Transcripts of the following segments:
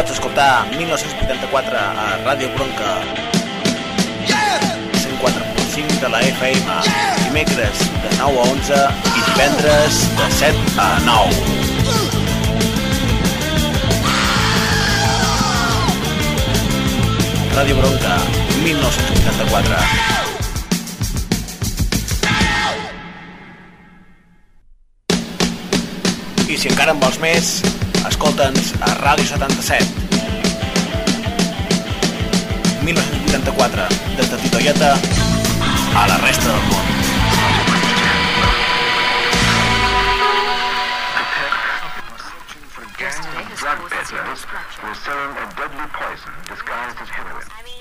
Pots escoltar 1984 a Ràdio Bronca. 104.5 de la FM dimecres de 9 a 11 i divendres de 7 a 9 Ràdio Bronca 1984 I si encara en vols més, escolta'ns a Ràdio 77. 1984, des de Titoieta a la resta del món. drug peddlers were selling a deadly poison disguised as heroin.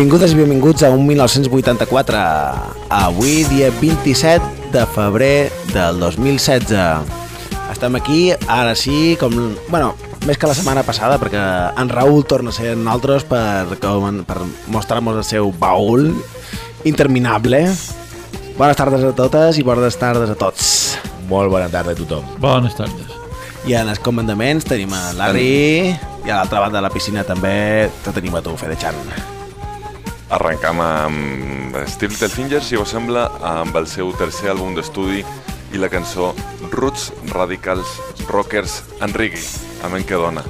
Benvingudes i benvinguts a un 1984. Avui, dia 27 de febrer del 2016. Estem aquí, ara sí, com... Bueno, més que la setmana passada, perquè en Raül torna a ser en nosaltres per, com, per mostrar-nos el seu baúl interminable. Bones tardes a totes i bones tardes a tots. Molt bona tarda a tothom. Bones tardes. I en els comandaments tenim a Larry i a l'altra banda de la piscina també te tenim a tu, Fede Chan. Arrencam amb Steve Little Fingers, si us sembla, amb el seu tercer àlbum d'estudi i la cançó Roots Radicals Rockers en Reggae, amb en que dona.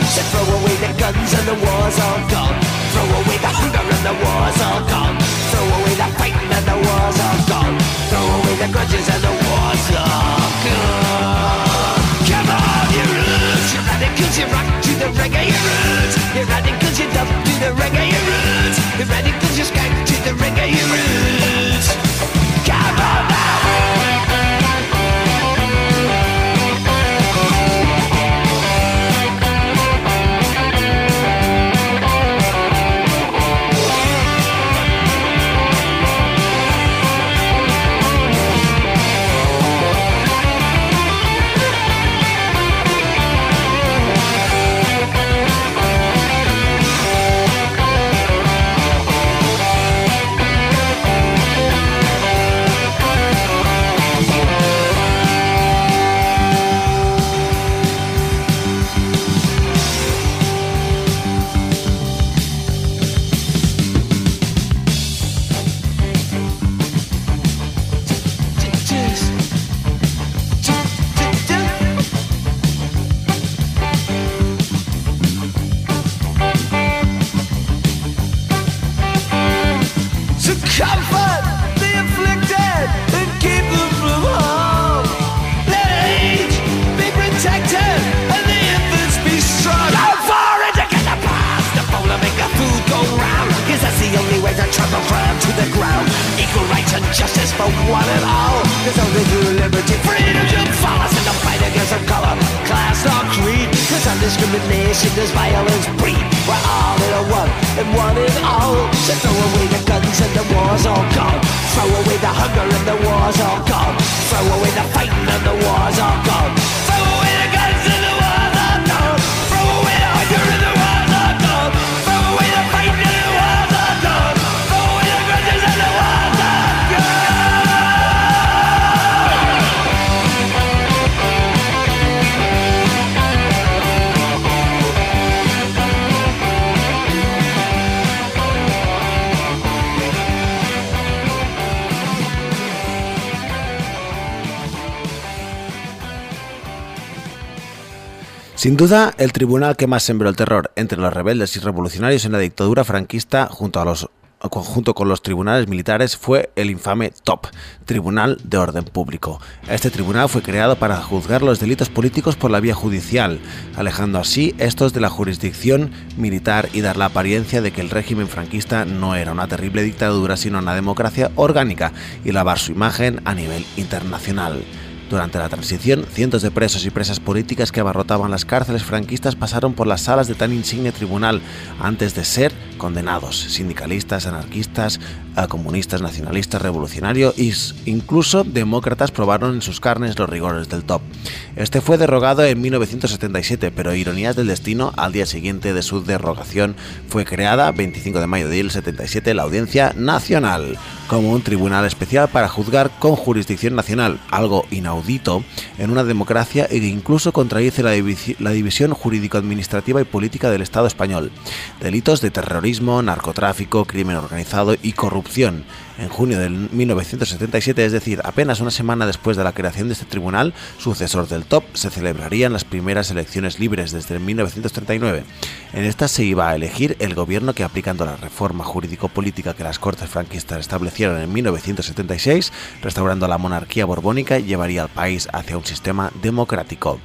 Said, throw away the guns and the war's all Sin duda, el tribunal que más sembró el terror entre los rebeldes y revolucionarios en la dictadura franquista junto a los con los tribunales militares fue el infame TOP, Tribunal de Orden Público. Este tribunal fue creado para juzgar los delitos políticos por la vía judicial, alejando así estos de la jurisdicción militar y dar la apariencia de que el régimen franquista no era una terrible dictadura sino una democracia orgánica y lavar su imagen a nivel internacional. Durante la transición, cientos de presos y presas políticas que abarrotaban las cárceles franquistas pasaron por las salas de tan insigne tribunal antes de ser condenados. Sindicalistas, anarquistas, eh, comunistas, nacionalistas, revolucionarios e incluso demócratas probaron en sus carnes los rigores del top. Este fue derogado en 1977, pero ironías del destino, al día siguiente de su derogación fue creada, 25 de mayo del 77, la Audiencia Nacional, como un tribunal especial para juzgar con jurisdicción nacional, algo inaudito en una democracia e incluso contradice la, la división jurídico-administrativa y política del Estado español. Delitos de terrorismo, narcotráfico, crimen organizado y corrupción. En junio de 1977, es decir, apenas una semana después de la creación de este tribunal, sucesor del TOP, se celebrarían las primeras elecciones libres desde 1939. En estas se iba a elegir el gobierno que, aplicando la reforma jurídico-política que las Cortes franquistas establecieron en 1976, restaurando la monarquía borbónica, llevaría al país hacia un sistema democrático.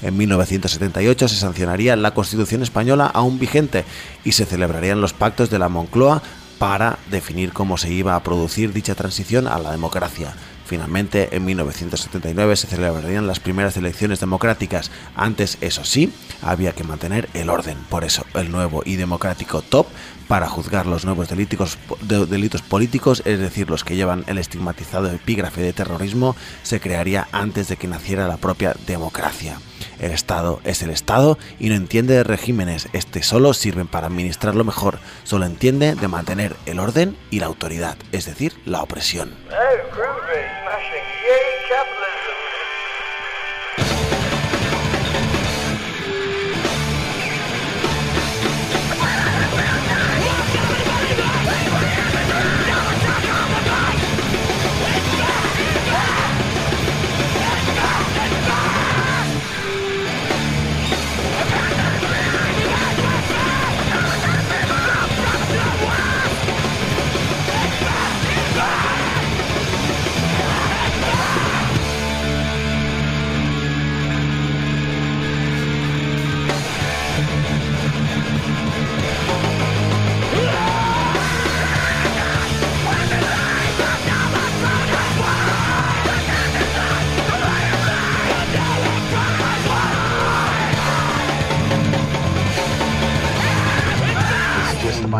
En 1978 se sancionaría la Constitución española aún vigente y se celebrarían los pactos de la Moncloa para definir cómo se iba a producir dicha transición a la democracia. Finalmente, en 1979 se celebrarían las primeras elecciones democráticas. Antes, eso sí, había que mantener el orden. Por eso, el nuevo y democrático top para juzgar los nuevos delitos, de- delitos políticos, es decir, los que llevan el estigmatizado epígrafe de terrorismo, se crearía antes de que naciera la propia democracia. El Estado es el Estado y no entiende de regímenes, este solo sirven para administrarlo mejor, solo entiende de mantener el orden y la autoridad, es decir, la opresión.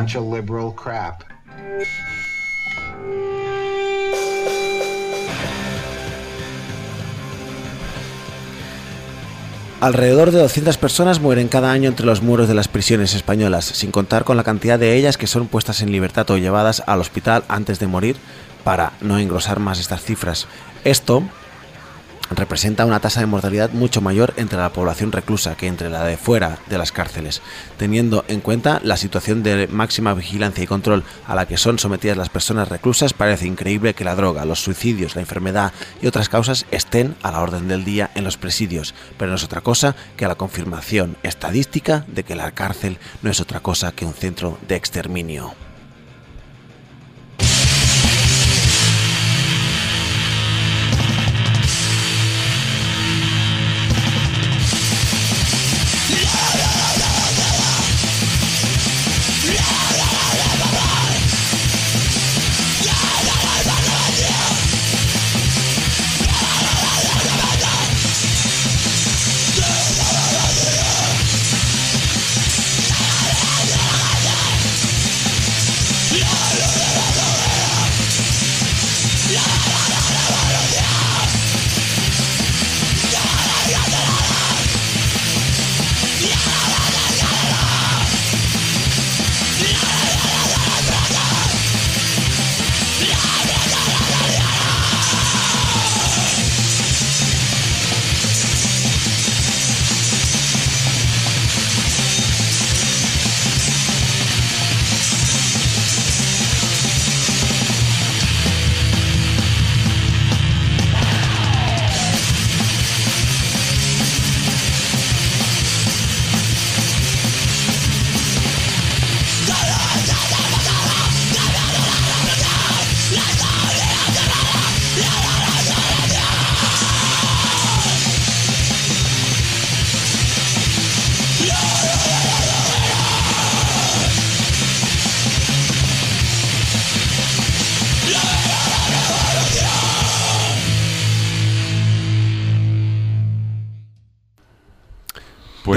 Liberal crap. Alrededor de 200 personas mueren cada año entre los muros de las prisiones españolas, sin contar con la cantidad de ellas que son puestas en libertad o llevadas al hospital antes de morir para no engrosar más estas cifras. Esto representa una tasa de mortalidad mucho mayor entre la población reclusa que entre la de fuera de las cárceles, teniendo en cuenta la situación de máxima vigilancia y control a la que son sometidas las personas reclusas, parece increíble que la droga, los suicidios, la enfermedad y otras causas estén a la orden del día en los presidios, pero no es otra cosa que la confirmación estadística de que la cárcel no es otra cosa que un centro de exterminio.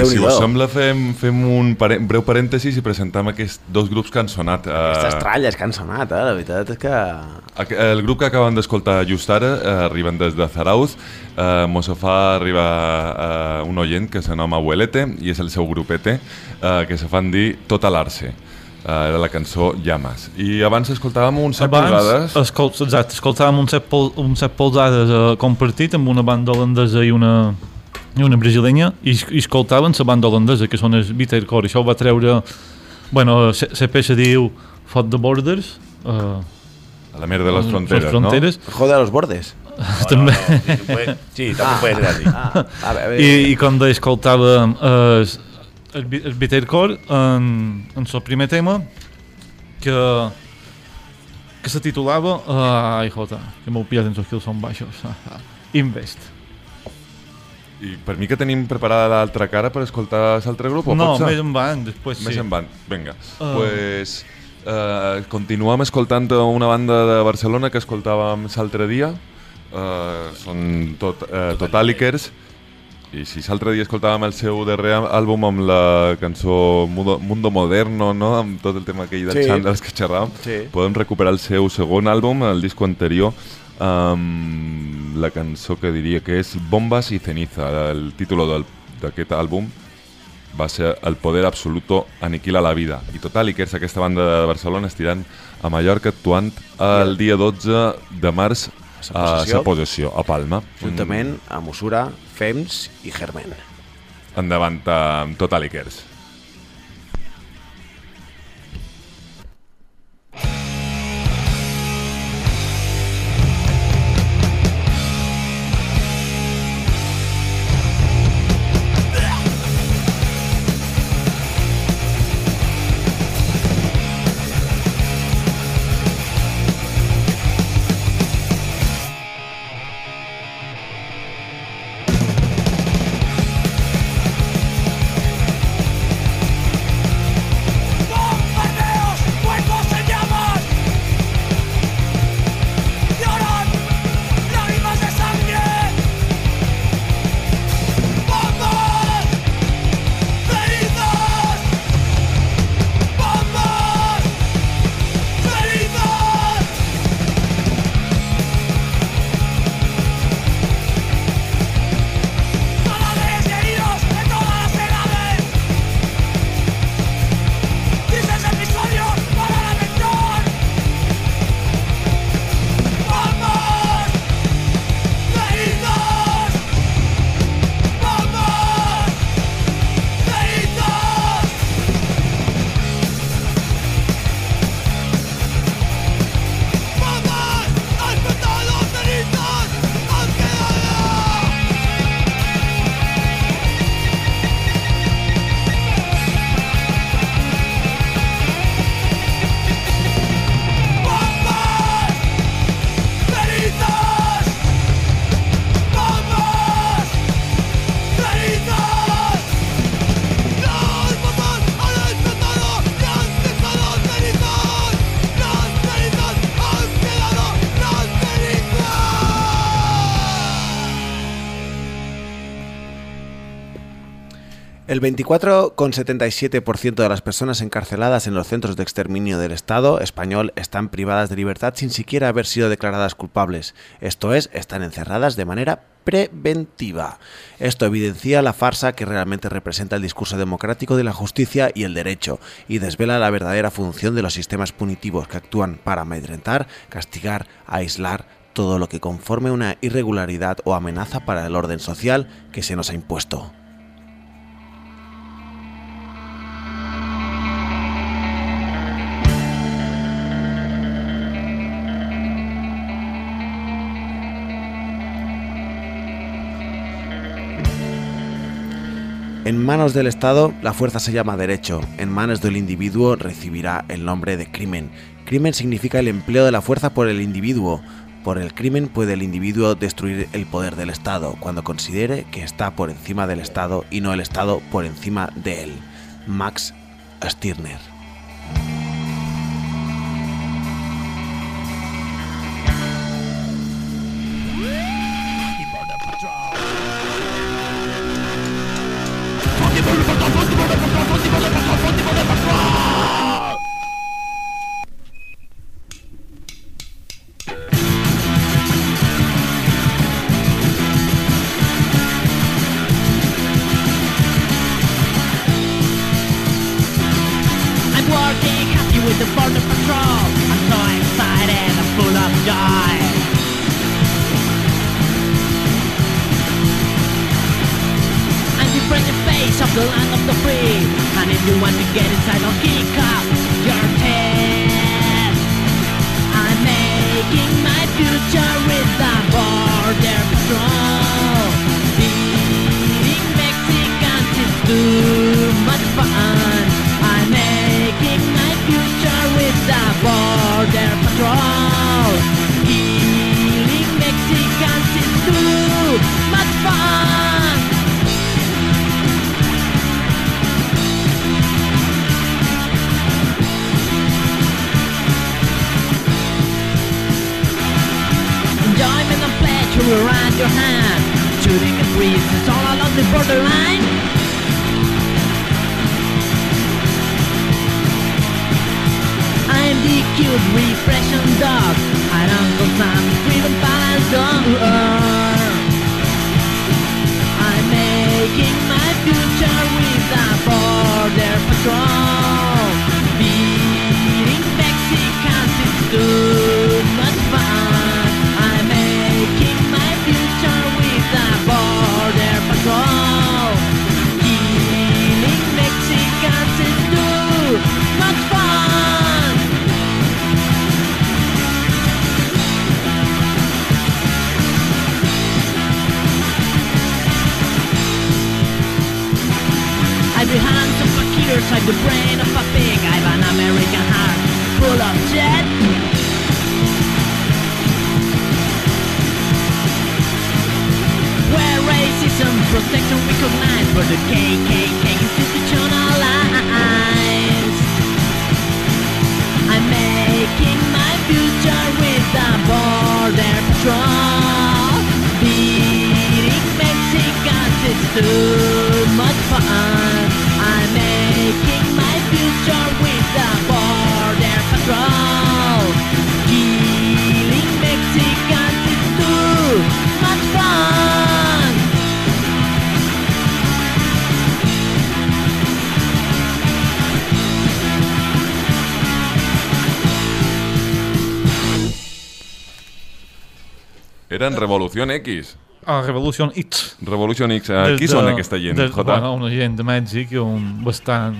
Pues si us sembla fem, fem un pare breu parèntesis i presentem aquests dos grups que han sonat. Aquestes Eh, tralles que han sonat, eh? La veritat és que... El grup que acaben d'escoltar just ara eh, arriben des de Zarauz. Eh, mos fa arribar eh, un oient que s'anoma Abuelete i és el seu grupete eh, que se fan dir Tota l'Arce. Eh, era la cançó Llamas. I abans escoltàvem un set polzades. escol, exacte, escoltàvem un set, pol, un set polzades eh, compartit amb una banda holandesa i una, una brasilenya i, i escoltaven la banda holandesa que són els Bittercore. Això ho va treure... Bueno, la peça diu Fot the Borders. Uh, A la mer de les fronteres, fronteres Jode a los bordes. també. Sí, puede- sí, también puede ser así. Ah, a veure, I, i com deia, escoltàvem eh, el, el Bittercore en, en el primer tema que que se titulava uh, ai jota, que m'ho pillat en els que són baixos Invest no? I per mi que tenim preparada l'altra cara per escoltar l'altre grup, o no, més en van, després Més sí en van, vinga. Ah. pues, eh, continuem escoltant una banda de Barcelona que escoltàvem l'altre dia. Eh, són tot, eh, Totalikers. I si l'altre dia escoltàvem el seu darrer àlbum amb la cançó Mundo, Mundo Moderno, no? amb tot el tema aquell dels Sí. xandals que xerràvem, Sí. podem recuperar el seu segon àlbum, el disco anterior, amb la cançó que diria que és Bombas i Ceniza. El títol d'aquest àlbum va ser El poder absoluto aniquila la vida. I Totalikers, aquesta banda de Barcelona, estiran a Mallorca actuant el dia 12 de març a sa possessió, a Palma. juntament amb Usura, Fems i Germen. Mm, Endavant amb Totalikers. ¡Bombardeos! El 24,77% de las personas encarceladas en los centros de exterminio del Estado español están privadas de libertad sin siquiera haber sido declaradas culpables. Esto es, están encerradas de manera preventiva. Esto evidencia la farsa que realmente representa el discurso democrático de la justicia y el derecho y desvela la verdadera función de los sistemas punitivos que actúan para amedrentar, castigar, aislar todo lo que conforme una irregularidad o amenaza para el orden social que se nos ha impuesto. En manos del Estado, la fuerza se llama derecho. En manos del individuo recibirá el nombre de crimen. Crimen significa el empleo de la fuerza por el individuo. Por el crimen puede el individuo destruir el poder del Estado cuando considere que está por encima del Estado y no el Estado por encima de él. Max Stirner. Protection recognized, where the KKK institutionalized. I'm making my future with the border patrol. Beating Mexicans is too much fun. Eren Revolución X. A Revolution X. Revolution X. Eh, Des qui de- són aquesta gent, des- Jota? Bueno, una gent de Mèxic, un bastant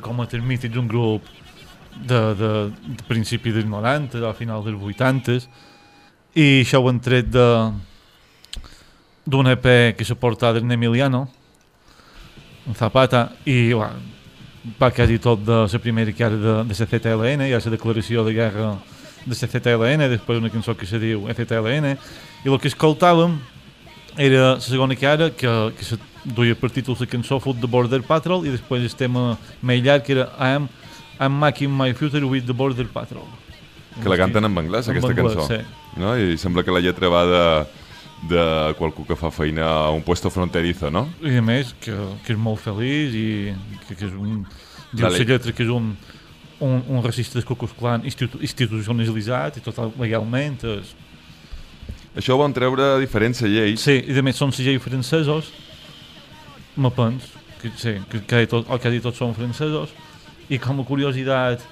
com a termítics, un grup de, de, de principi dels 90, al final dels 80 i això ho han tret de d'un EP que s'ha portat en Emiliano en Zapata i bueno, va quasi tot de la primera era de, de CCTLN hi ha la declaració de guerra de CCTLN després una cançó que se diu FTLN i el que escoltàvem era la segona cara que, que se duia per títol la cançó Foot the Border Patrol i després el tema més llarg que era I am, I'm making my future with the Border Patrol Que la canten en anglès, En aquesta anglès, cançó. sí. No? I sembla que la lletra va de, de qualcú que fa feina a un puesto fronterizo, no? i a més que, que és molt feliç i que, que és un diu La la le- lletra que és un un, un racista del Ku Klux Klan institu institucionalitzat i tot legalment és... Això ho van treure a diferents lleis. Sí, i a més són lleis francesos me pens que, sí, que, que, tot, el que ha dit tots són francesos i com a curiositat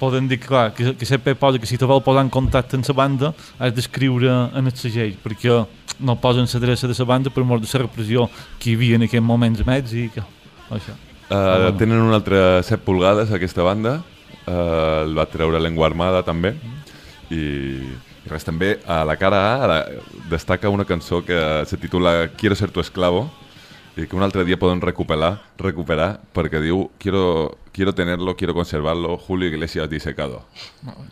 poden dir, clar, que, que sempre posa que si te vol posar en contacte amb la banda has d'escriure en el segell perquè no posen l'adreça de la banda per mort de la repressió que hi havia en aquells moments a Mèxic això. Uh, tenen una altra 7 pulgades, aquesta banda. Uh, el va treure Lengua Armada, també. I, i res, també a la cara A la, destaca una cançó que se titula Quiero ser tu esclavo i que un altre dia poden recuperar, recuperar perquè diu quiero, quiero tenerlo, quiero conservarlo, Julio Iglesias disecado.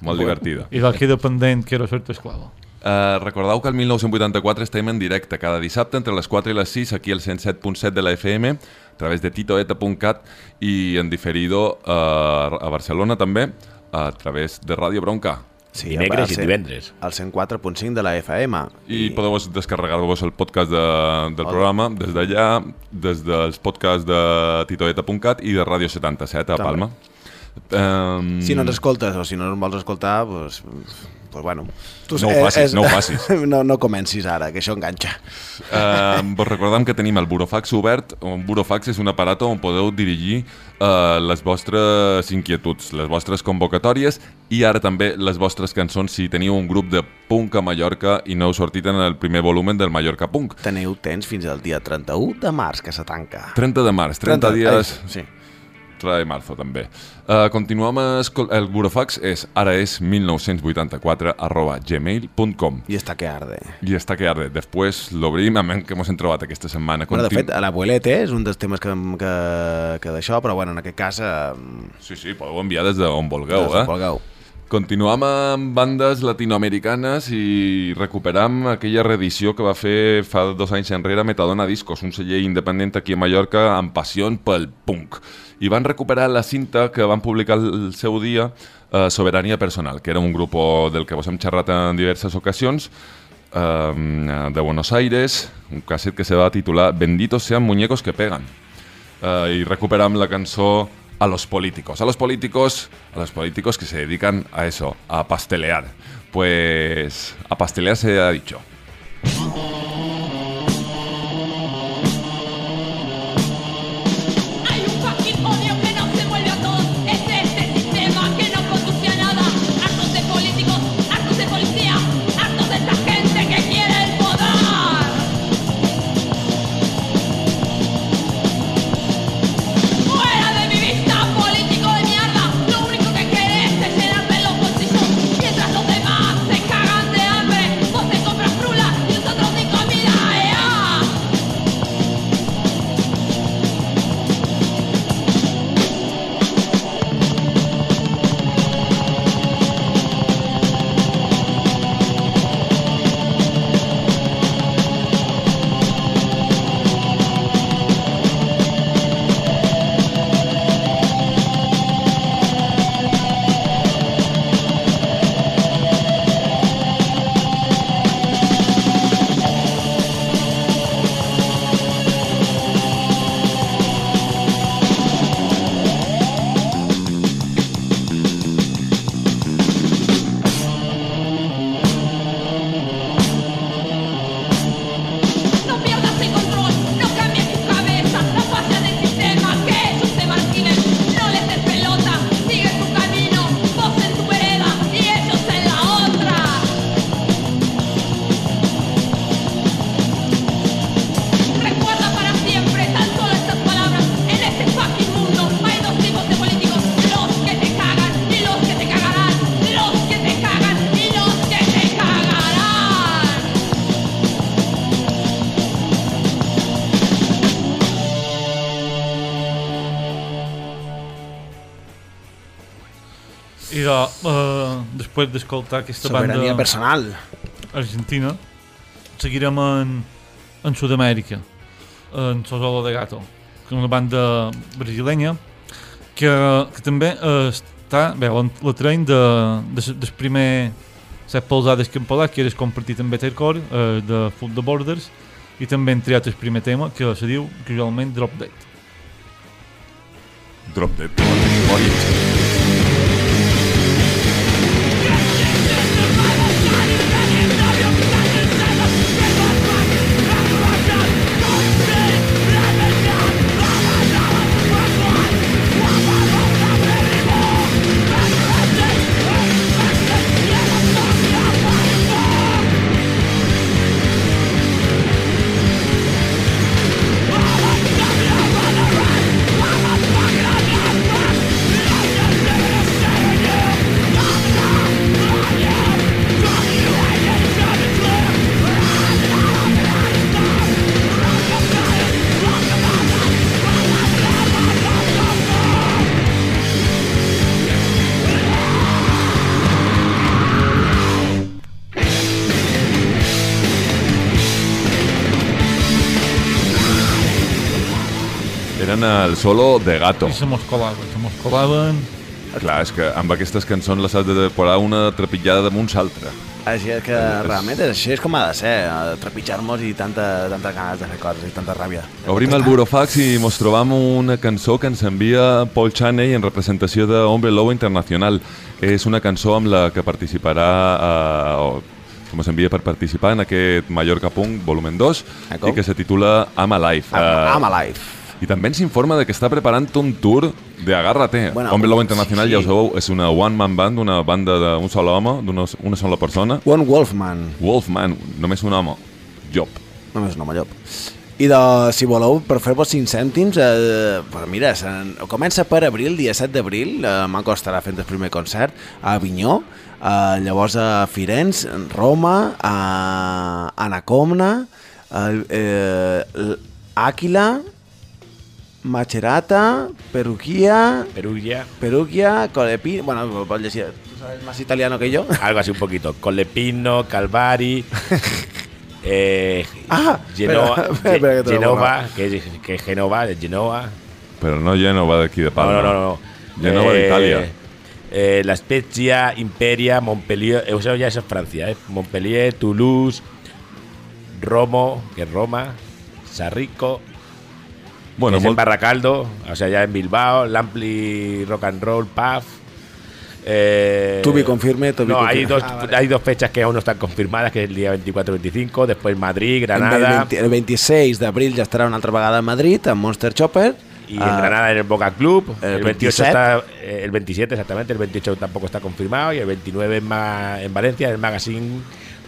Molt divertida. I del que dependent que era ser tu esclavo. Uh, recordeu que el 1984 estem en directe cada dissabte entre les 4 i les 6 aquí al 107.7 de la FM a través de titoeta.cat i en diferido uh, a Barcelona també a través de Ràdio Bronca. Sí, Dimecres al i divendres. Al 104.5 de la FM. I podeu descarregar-vos el podcast de, del Hola. programa des d'allà, des dels podcasts de titoeta.cat i de Ràdio 77 a També. Palma. Um, Si no ens escoltes o si no ens vols escoltar, doncs, pues bueno. Tu, No ho facis, no ho facis. no, no comencis ara, que això enganxa. Eh, vos recordam que tenim el Burofax obert. Un Burofax és un aparat on podeu dirigir eh, les vostres inquietuds, les vostres convocatòries i ara també les vostres cançons si teniu un grup de punk a Mallorca i no heu sortit en el primer volumen del Mallorca Punk. Teniu temps fins al dia 31 de març, que se tanca. 30 de març, 30, dies... Ai, sí. 30 de marzo també. Uh, continuem el Burofax és ara és 1984 arroba gmail.com I està que arde. i està que arde. Després l'obrim, a menys que ens hem trobat aquesta setmana. Bueno, de Continu- fet, l'abuelete és un dels temes que, que, que d'això, però bueno, en aquest cas... Eh, Sí, sí, podeu enviar des d'on vulgueu, des eh? d'on vulgueu. Continuam amb bandes latinoamericanes i recuperam aquella reedició que va fer fa dos anys enrere Metadona Discos, un celler independent aquí a Mallorca amb passió pel punk. I van recuperar la cinta que van publicar el seu dia, eh, Soberania Personal, que era un grup del que vos hem xerrat en diverses ocasions, eh, de Buenos Aires, un caset que se va titular Benditos sean muñecos que pegan. Eh, y recuperam la cançó a los políticos. A los políticos, a los políticos que se dedican a eso, a pastelear. Pues a pastelear se ha dicho. Després d'escoltar aquesta Soberania banda personal. argentina, seguirem en, en Sud-amèrica, en Sosolo de Gato, que és una banda brasilenya que, que també eh, està, bé, la, la train de, de, del primer set polsades que hem parlat, que era compartit amb Bettercore, eh, de Food the Borders, i també hem triat el primer tema, que se diu casualment Drop Dead. Drop Dead. Eren el solo de gato. I se mos colaven, se mos colaven Clar, és que amb aquestes cançons les has de posar una trepitjada damunt l'altra. Així és que És- realment és, així és com ha de ser, eh, trepitjar-nos i tanta, tanta ganes de fer coses i tanta ràbia. Obrim el Burofax i mos trobam una cançó que ens envia Paul Chaney en representació de Hombre Lobo Internacional. És una cançó amb la que participarà, eh, que mos envia per participar en aquest Mallorca Punk volumen 2 D'acord. i que se titula I'm Alive. I'm, Eh, I'm alive. I també ens informa de que està preparant un tour de Agárrate. Bueno, Hombre Lobo Internacional, sí. ja ho sabeu, és una one-man band, una banda d'un sol home, d'una una sola persona. One Wolfman, Wolfman, només un home. Job. només un home llop. I de, si voleu, per fer-vos 5 cèntims, eh, pues mira, comença per abril, dia 7 d'abril, eh, Manco estarà fent el primer concert a Avinyó, eh, llavors a Firenze, Roma, a Anacomna, eh, eh, Àquila, Macerata, Perugia, Perugia, Perugia, Colepi... Bueno, tu sabes más italiano que yo. algo así un poquito. Collepino, Calvari, eh, Ah, Genoa, espera, espera, espera que Genova, que es, que es Genova, de Genoa. Però no Genova de No, Palma. no, no, no. Genova Eh, d'Itàlia. eh, La Spezia, Imperia, Montpellier, eh, eso ya eso es Francia, ¿eh? Montpellier, Toulouse, Romo, que es Roma, Sarrico, Bueno, que es en Barracaldo, o sea, ya en Bilbao, Lampli Rock and Roll, Puff. Eh, to be no, hay dos, Ah, vale. hay dos fechas que aún no están confirmadas, que es el día 24-25, después Madrid, El, Granada 20, el 26 d'abril ja estarà una altra vegada a Madrid, amb Monster Chopper. y en Ah, Granada en el Boca Club. el El, 28 27. está, eh, el 27 exactamente, el 28 tampoco está confirmado y el 29 en, Ma- en Valencia, en el Magazine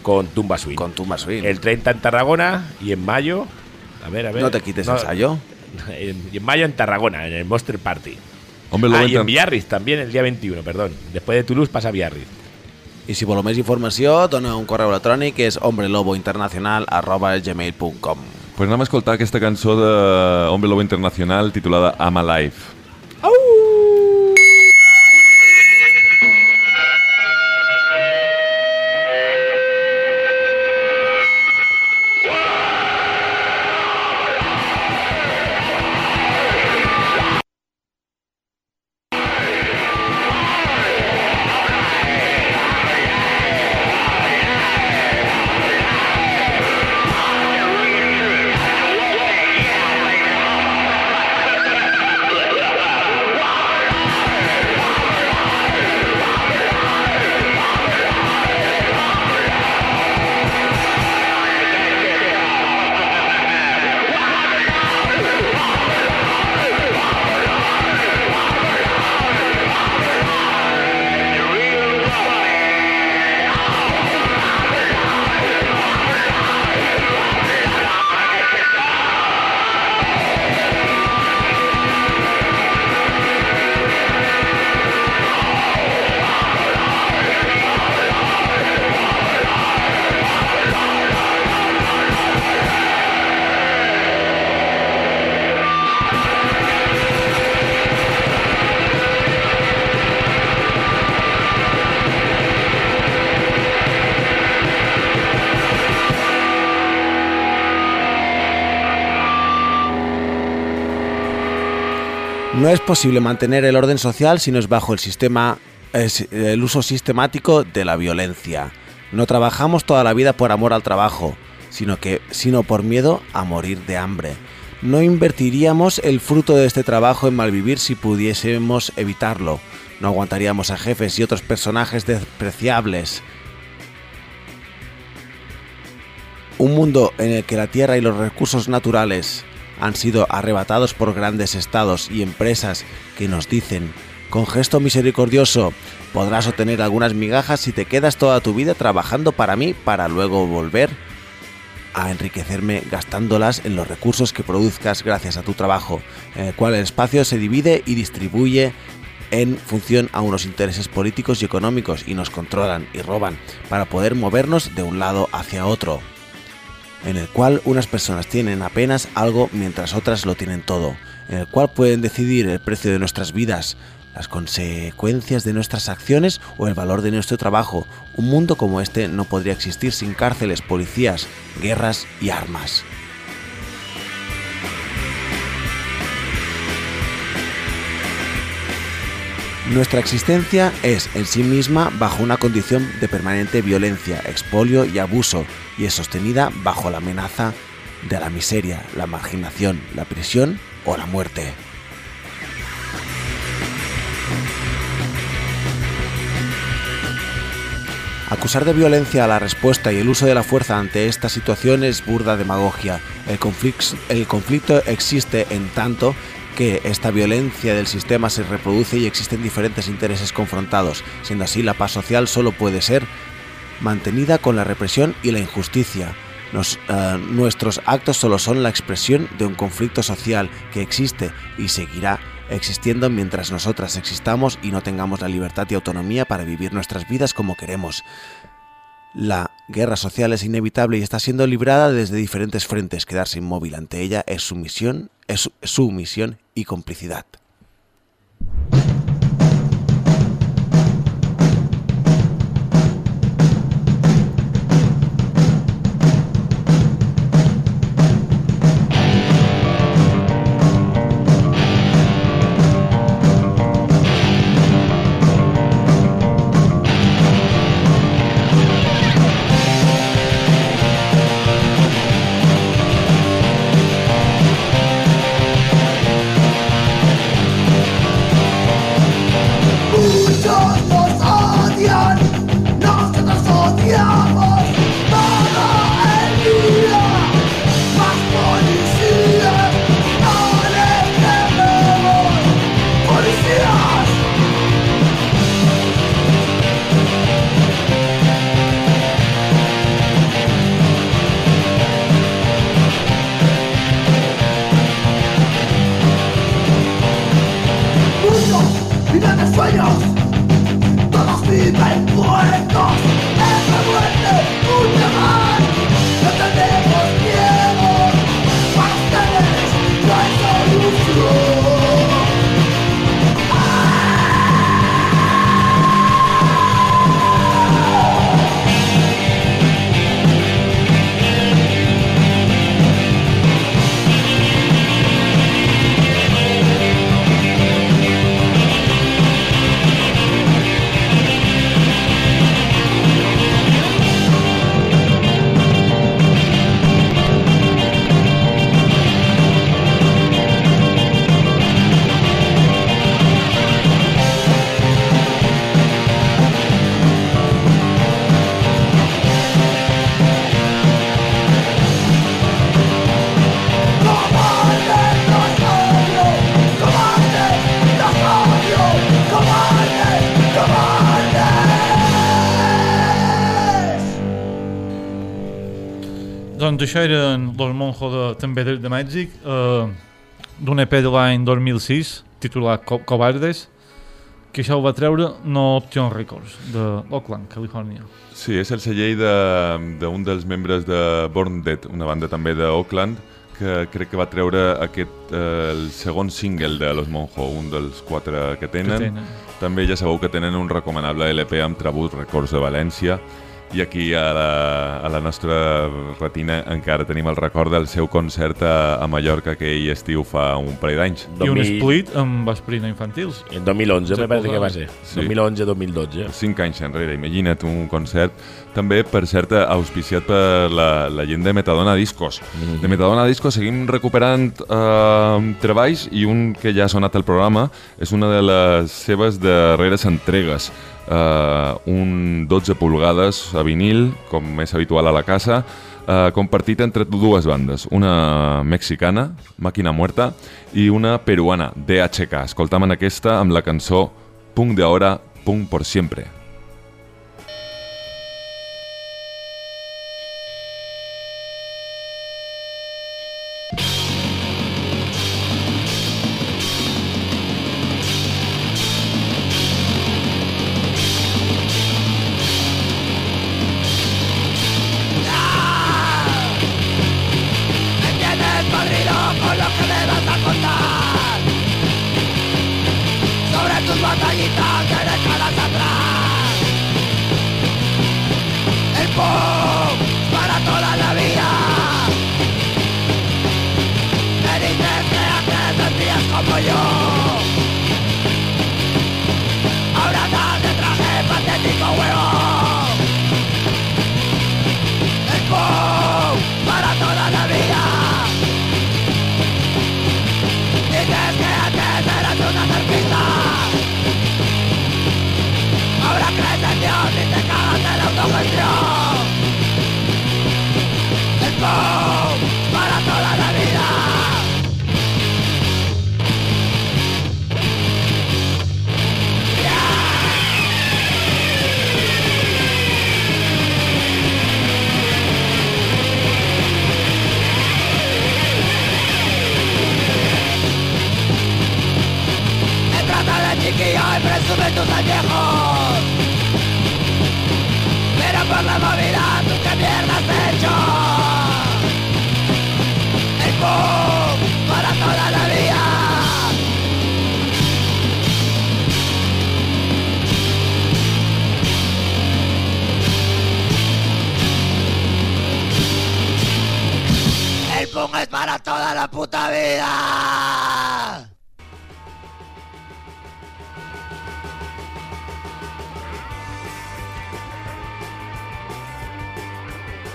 con Tumba Swing. Con Tumba Swing. El 30 en Tarragona y en mayo, a ver, a ver. No te quites el sallo. En, mayo en Tarragona, en el Monster Party. Hombre, Ah, y en Biarritz también el día 21, perdón. Después de Toulouse pasa a Biarritz. I si voleu més informació, dona un correu electrònic que és hombrelobointernacional arroba gmail.com pues anem a escoltar aquesta cançó de Hombre Lobo Internacional titulada I'm Alive. No es posible mantener el orden social si no es bajo el sistema el uso sistemático de la violencia. No trabajamos toda la vida por amor al trabajo, sino que sino por miedo a morir de hambre. No invertiríamos el fruto de este trabajo en malvivir si pudiésemos evitarlo. No aguantaríamos a jefes y otros personajes despreciables. Un mundo en el que la tierra y los recursos naturales han sido arrebatados por grandes estados y empresas que nos dicen, con gesto misericordioso, podrás obtener algunas migajas si te quedas toda tu vida trabajando para mí para luego volver a enriquecerme gastándolas en los recursos que produzcas gracias a tu trabajo, en el cual el espacio se divide y distribuye en función a unos intereses políticos y económicos y nos controlan y roban para poder movernos de un lado hacia otro en el cual unas personas tienen apenas algo mientras otras lo tienen todo, en el cual pueden decidir el precio de nuestras vidas, las consecuencias de nuestras acciones o el valor de nuestro trabajo. Un mundo como este no podría existir sin cárceles, policías, guerras y armas. Nuestra existencia es en sí misma bajo una condición de permanente violencia, expolio y abuso, y es sostenida bajo la amenaza de la miseria, la marginación, la prisión o la muerte. Acusar de violencia a la respuesta y el uso de la fuerza ante esta situación es burda demagogia. El conflicto, el conflicto existe en tanto que esta violencia del sistema se reproduce y existen diferentes intereses confrontados, siendo así la paz social solo puede ser mantenida con la represión y la injusticia. Eh, nuestros actos solo son la expresión de un conflicto social que existe y seguirá existiendo mientras nosotras existamos y no tengamos la libertad y autonomía para vivir nuestras vidas como queremos. La guerra social es inevitable y está siendo librada desde diferentes frentes. Quedarse inmóvil ante ella es su misión, es su- su misión y complicidad. Doncs això eren Los Monjos de, també de, de Mèxic, eh, d'un EP de l'any 2006, titulat Co Cobardes, que això ho va treure No Option Records, de Oakland, Califòrnia. Sí, és el celler de- d'un dels membres de Born Dead, una banda també d'Oakland, que crec que va treure aquest, eh, el segon single de Los Monjo, un dels quatre que tenen. Que tenen. També ja sabeu que tenen un recomanable LP amb Trabut Records de València i aquí a la, a la nostra retina encara tenim el record del seu concert a, a Mallorca aquell estiu fa un parell d'anys. I un 2000 split amb Vesprina Infantils. En 2011 Se me parece que va ser. Sí. 2011-2012. Cinc anys enrere, imagina't un concert també, per cert, auspiciat per la, la gent de Metadona Discos. De Metadona Discos seguim recuperant eh, treballs i un que ja ha sonat al programa és una de les seves darreres entregues. Eh, un 12 pulgades a vinil, com és habitual a la casa, eh, compartit entre dues bandes, una mexicana, Màquina Muerta, i una peruana, DHK. Escoltam en aquesta amb la cançó Punk de punk por siempre.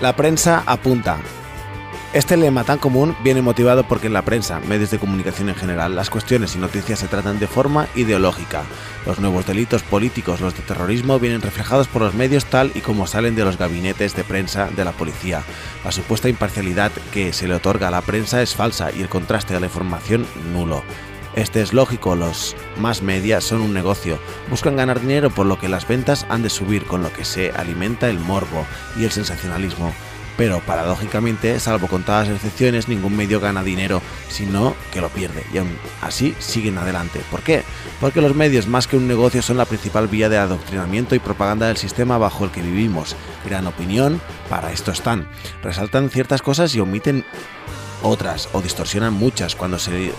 La prensa apunta. Este lema tan común viene motivado porque en la prensa, medios de comunicación en general, las cuestiones y noticias se tratan de forma ideológica. Los nuevos delitos políticos, los de terrorismo, vienen reflejados por los medios tal y como salen de los gabinetes de prensa de la policía. La supuesta imparcialidad que se le otorga a la prensa es falsa y el contraste de la información nulo. Este es lógico, los más media son un negocio, buscan ganar dinero por lo que las ventas han de subir con lo que se alimenta el morbo y el sensacionalismo. Pero paradójicamente, salvo contadas excepciones, ningún medio gana dinero, sino que lo pierde, y aún así siguen adelante. ¿Por qué? Porque los medios, más que un negocio, son la principal vía de adoctrinamiento y propaganda del sistema bajo el que vivimos. Gran opinión, para esto están. Resaltan ciertas cosas y omiten otras o distorsionan muchas cuando eh,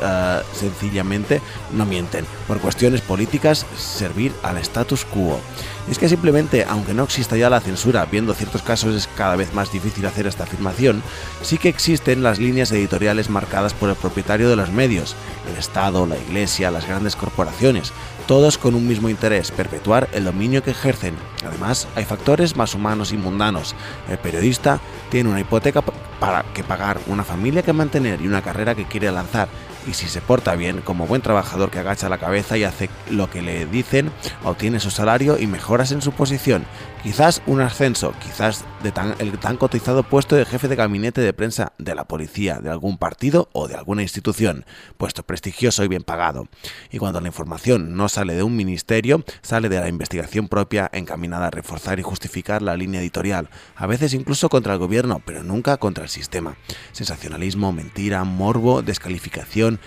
sencillamente no mienten. Por cuestiones políticas, servir al status quo. Y es que simplemente, aunque no exista ya la censura, viendo ciertos casos es cada vez más difícil hacer esta afirmación, sí que existen las líneas editoriales marcadas por el propietario de los medios, el Estado, la Iglesia, las grandes corporaciones, todos con un mismo interés, perpetuar el dominio que ejercen. Además, hay factores más humanos y mundanos. El periodista tiene una hipoteca para que pagar, una familia que mantener y una carrera que quiere lanzar. Y si se porta bien, como buen trabajador que agacha la cabeza y hace lo que le dicen, obtiene su salario y mejoras en su posición. Quizás un ascenso, quizás de tan, el tan cotizado puesto de jefe de gabinete de prensa de la policía, de algún partido o de alguna institución, puesto prestigioso y bien pagado. Y cuando la información no sale de un ministerio, sale de la investigación propia encaminada a reforzar y justificar la línea editorial, a veces incluso contra el gobierno, pero nunca contra el sistema. Sensacionalismo, mentira, morbo, descalificación,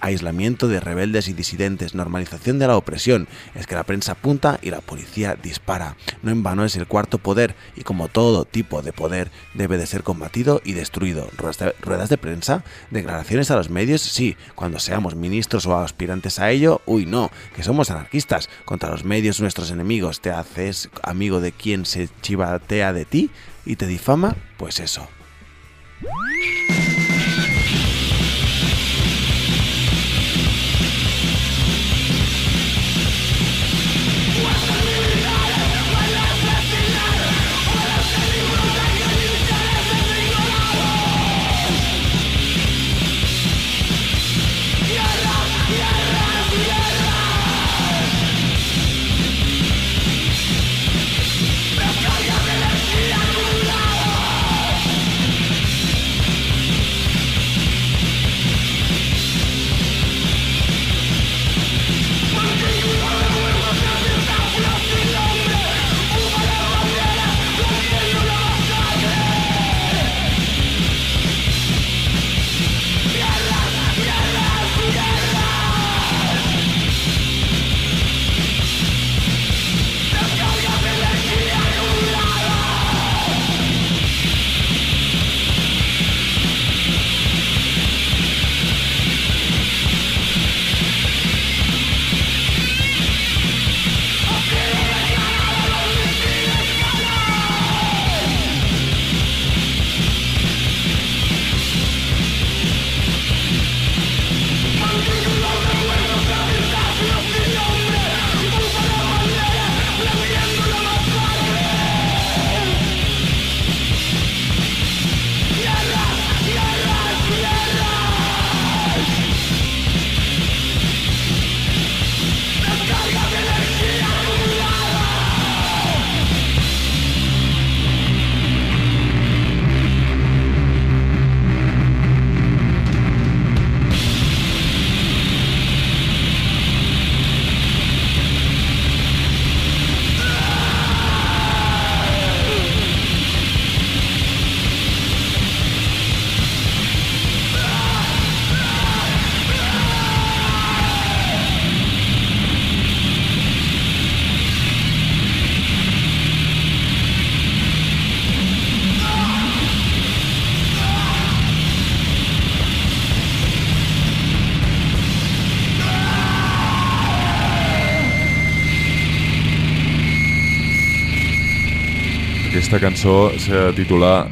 aislamiento de rebeldes y disidentes, normalización de la opresión. Es que la prensa apunta y la policía dispara. En vano es el cuarto poder y como todo tipo de poder debe de ser combatido y destruido. Ruedas de, prensa, declaraciones a los medios, sí. Cuando seamos ministros o aspirantes a ello, uy no, que somos anarquistas. Contra los medios nuestros enemigos, te haces amigo de quien se chivatea de ti y te difama, pues eso. Aquesta cançó se titula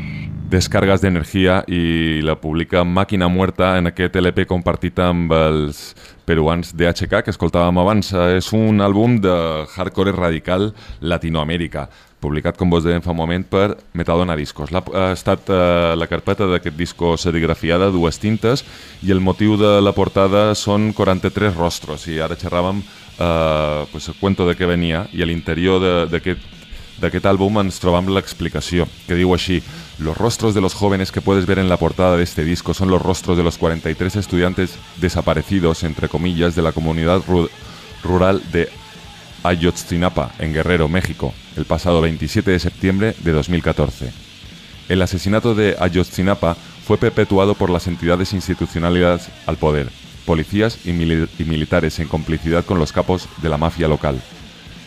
Descargas d'energia i la publica Màquina Muerta en aquest LP compartit amb els peruans DHK que escoltàvem abans. És un àlbum de hardcore radical Latinoamèrica, publicat, com vos dèiem fa un moment, per Metadona Discos. Ha estat eh, la carpeta d'aquest disco serigrafiada, dues tintes, i el motiu de la portada són 43 rostros, i ara xerràvem eh, pues, el cuento de què venia, i a l'interior d'aquest d'aquest àlbum ens trobam l'explicació, que diu així Los rostros de los jóvenes que puedes ver en la portada de este disco son los rostros de los 43 estudiantes desaparecidos, entre comillas, de la comunidad ru- rural de Ayotzinapa, en Guerrero, México, el pasado 27 de septiembre de 2014. El asesinato de Ayotzinapa fue perpetuado por las entidades institucionales al poder, policías y militares en complicidad con los capos de la mafia local.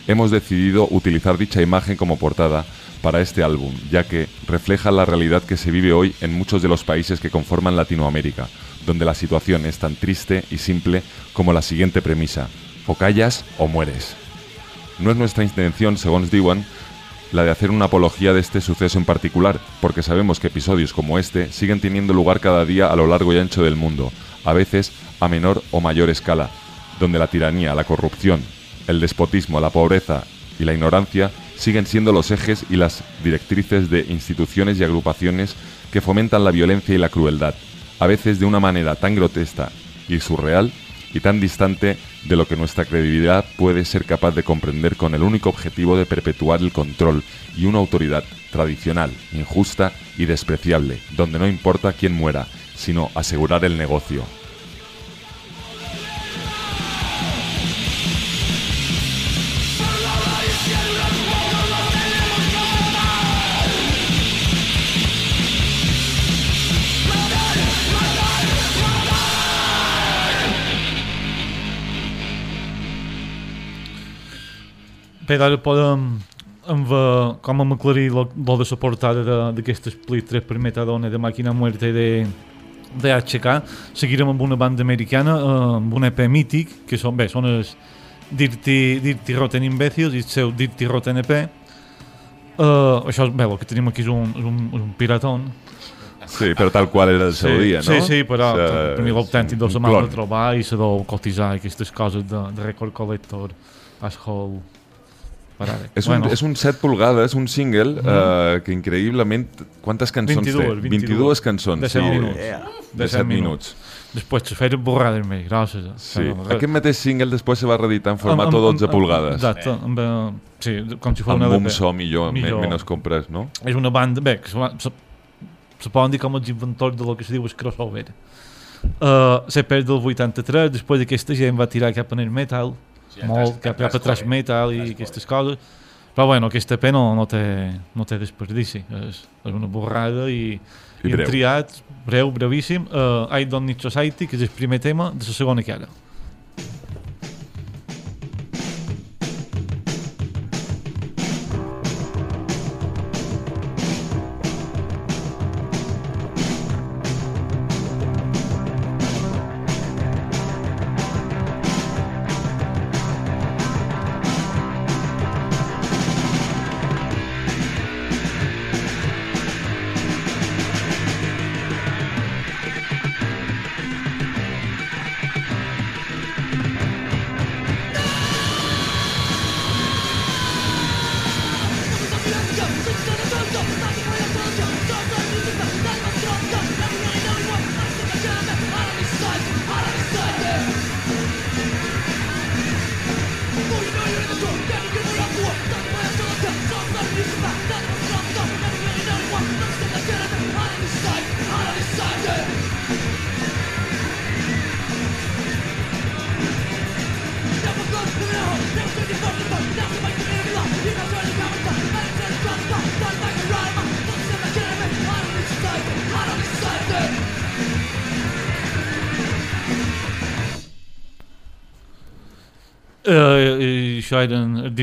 Hemos decidido utilizar dicha imagen como portada para este álbum, ya que refleja la realidad que se vive hoy en muchos de los países que conforman Latinoamérica, donde la situación es tan triste y simple como la siguiente premisa, o callas o mueres. No es nuestra intención, según diuen, la de hacer una apología de este suceso en particular, porque sabemos que episodios como este siguen teniendo lugar cada día a lo largo y ancho del mundo, a veces a menor o mayor escala, donde la tiranía, la corrupción, el despotismo, la pobreza y la ignorancia siguen siendo los ejes y las directrices de instituciones y agrupaciones que fomentan la violencia y la crueldad, a veces de una manera tan grotesca y surreal y tan distante de lo que nuestra credibilidad puede ser capaz de comprender con el único objetivo de perpetuar el control y una autoridad tradicional, injusta y despreciable, donde no importa quién muera, sino asegurar el negocio. Bé, ara podem amb, com hem aclarit lo de la portada de- d'aquest split 3 per Metadona de Màquina Muerta i de, de HK, seguirem amb una banda americana, amb un EP mític, que són, bé, són els Dirty, Dirty Rotten Imbécils i el seu Dirty Rotten EP. Uh, això, bé, el que tenim aquí és un, és un, és un piratón. Sí, però tal qual era el seu dia, no? Sí, sí, però O o sea, per mi l'autèntic del un setmana clon. de trobar i se deu cotitzar aquestes coses de, de record collector, asshole, parada. És un, és un 7 pulgades, un single, Mhm. eh, que increïblement... Quantes cançons 22, té? 22 cançons, de sí. 7 minuts. De 7 minuts. Després se feien borrades més grosses. Sí. Aquest mateix single després se va reeditar en format 12 pulgades. Exacte, amb, eh, sí, com si fos Amb una un LP. so millor, millor. menys comprès, no? És una banda, bé, que se, se, se poden dir com els inventors de lo que se diu el crossover. Uh, l'EP del 83, després aquesta gent va tirar cap a el metal, Sí, molt, trash core. metal i aquestes coses. Però bueno, aquest EP no, no, té, no té desperdici. És, és una borrada i, I i breu. triat, breu, brevíssim, uh, I Don't Need Society, que és el primer tema de la segona. Uh,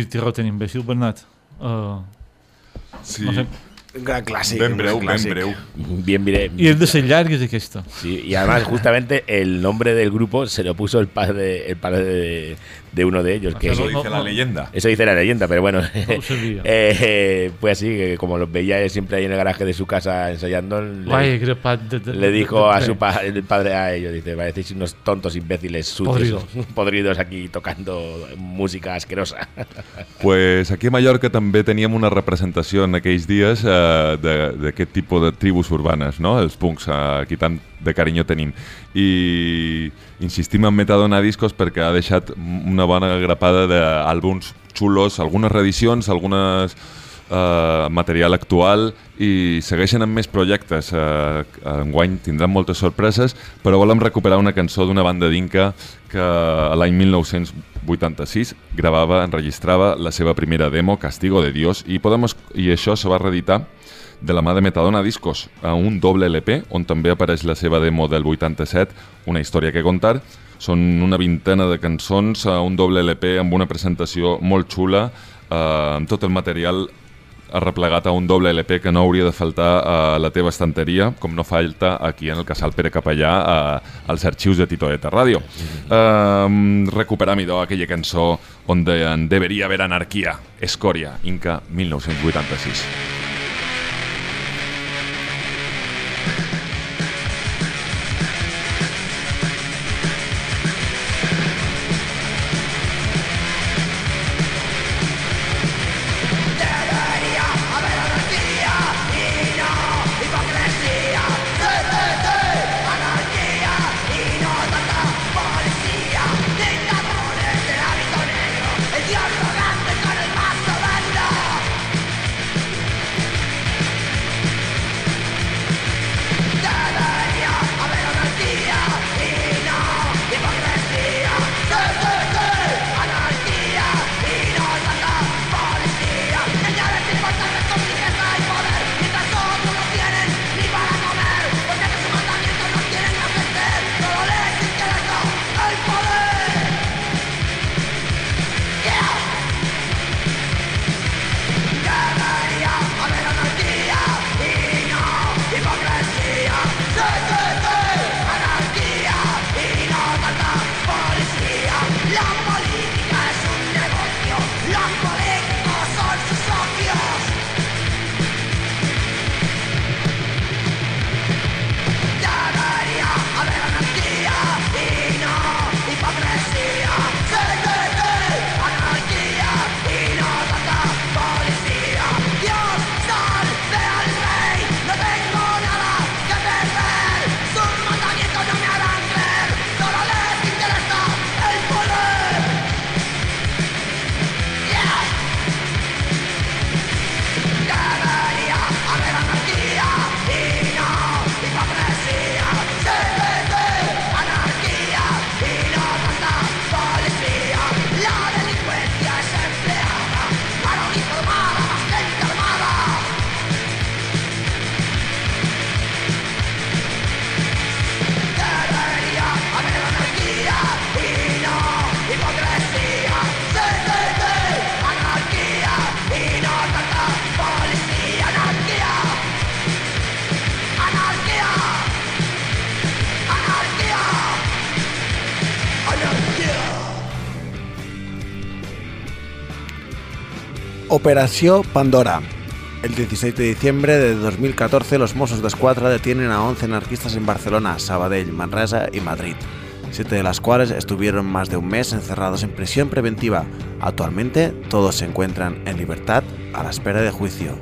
Dirty Rotten Imbécil, Bernat. Uh, Sí. No sé. Un gran clàssic. Ben breu, ben breu. Bien, bien. Y el de ser largues aquesta. Sí, y además justamente el nombre del grupo se lo puso el padre, el padre de, de uno de ellos. Que Eso dice la no. leyenda. Eso dice la leyenda, pero bueno. sabía. eh, pues así, que como los veía siempre ahí en el garaje de su casa ensayando, le, dijo a su pa- el padre a ellos, dice, parecéis unos tontos imbéciles sucios, Podridos. podridos aquí tocando música asquerosa. Pues aquí a Mallorca també teníem una representació en aquells dies eh, de- d'aquest tipus de tribus urbanes, no? els punks, eh, aquí tant de carinyo tenim. I insistim en Metadona Discos perquè ha deixat una bona grapada d'àlbums xulos, algunes reedicions, algunes eh, material actual i segueixen amb més projectes. Eh, enguany tindran moltes sorpreses, però volem recuperar una cançó d'una banda d'Inca que l'any 1986 gravava, enregistrava la seva primera demo, Castigo de Dios, i, podem, i això se va reeditar de la mà de Metadona Discos a un doble LP on també apareix la seva demo del 87, una història que contar. Són una vintena de cançons a un doble LP amb una presentació molt xula, eh, amb tot el material arreplegat a un doble LP que no hauria de faltar a la teva estanteria, com no falta aquí en el Casal Pere Capellà a, als arxius de Titoeta Ràdio. Um, recuperam, idò, aquella cançó on deien deberia haver anarquia, Escòria, Inca, 1986. Operació Pandora. El 16 de diciembre de 2014, los Mossos de Escuadra detienen a 11 anarquistas en Barcelona, Sabadell, Manresa y Madrid, siete de las cuales estuvieron más de un mes encerrados en prisión preventiva. Actualmente, todos se encuentran en libertad a la espera de juicio.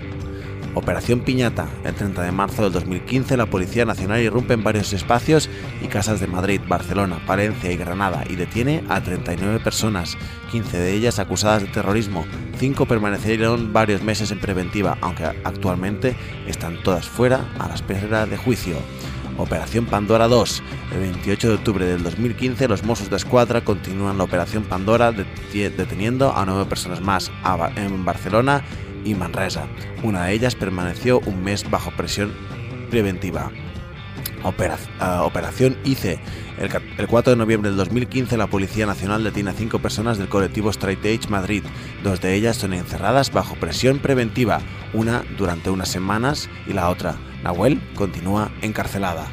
Operación Piñata. El 30 de marzo del 2015, la Policía Nacional irrumpe en varios espacios y casas de Madrid, Barcelona, Palencia y Granada y detiene a 39 personas, 15 de ellas acusadas de terrorismo. 5 permanecieron varios meses en preventiva, aunque actualmente están todas fuera a la espera de juicio. Operación Pandora 2. El 28 de octubre del 2015, los Mossos de Escuadra continúan la Operación Pandora deteniendo a nueve personas más en Barcelona y Manresa. Una de ellas permaneció un mes bajo presión preventiva. Ah, Operación ICE. El, ca- el 4 de noviembre del 2015 la Policía Nacional detiene a cinco personas del colectivo Straight Edge Madrid. Dos de ellas son encerradas bajo presión preventiva, una durante unas semanas y la otra, Nahuel, continúa encarcelada.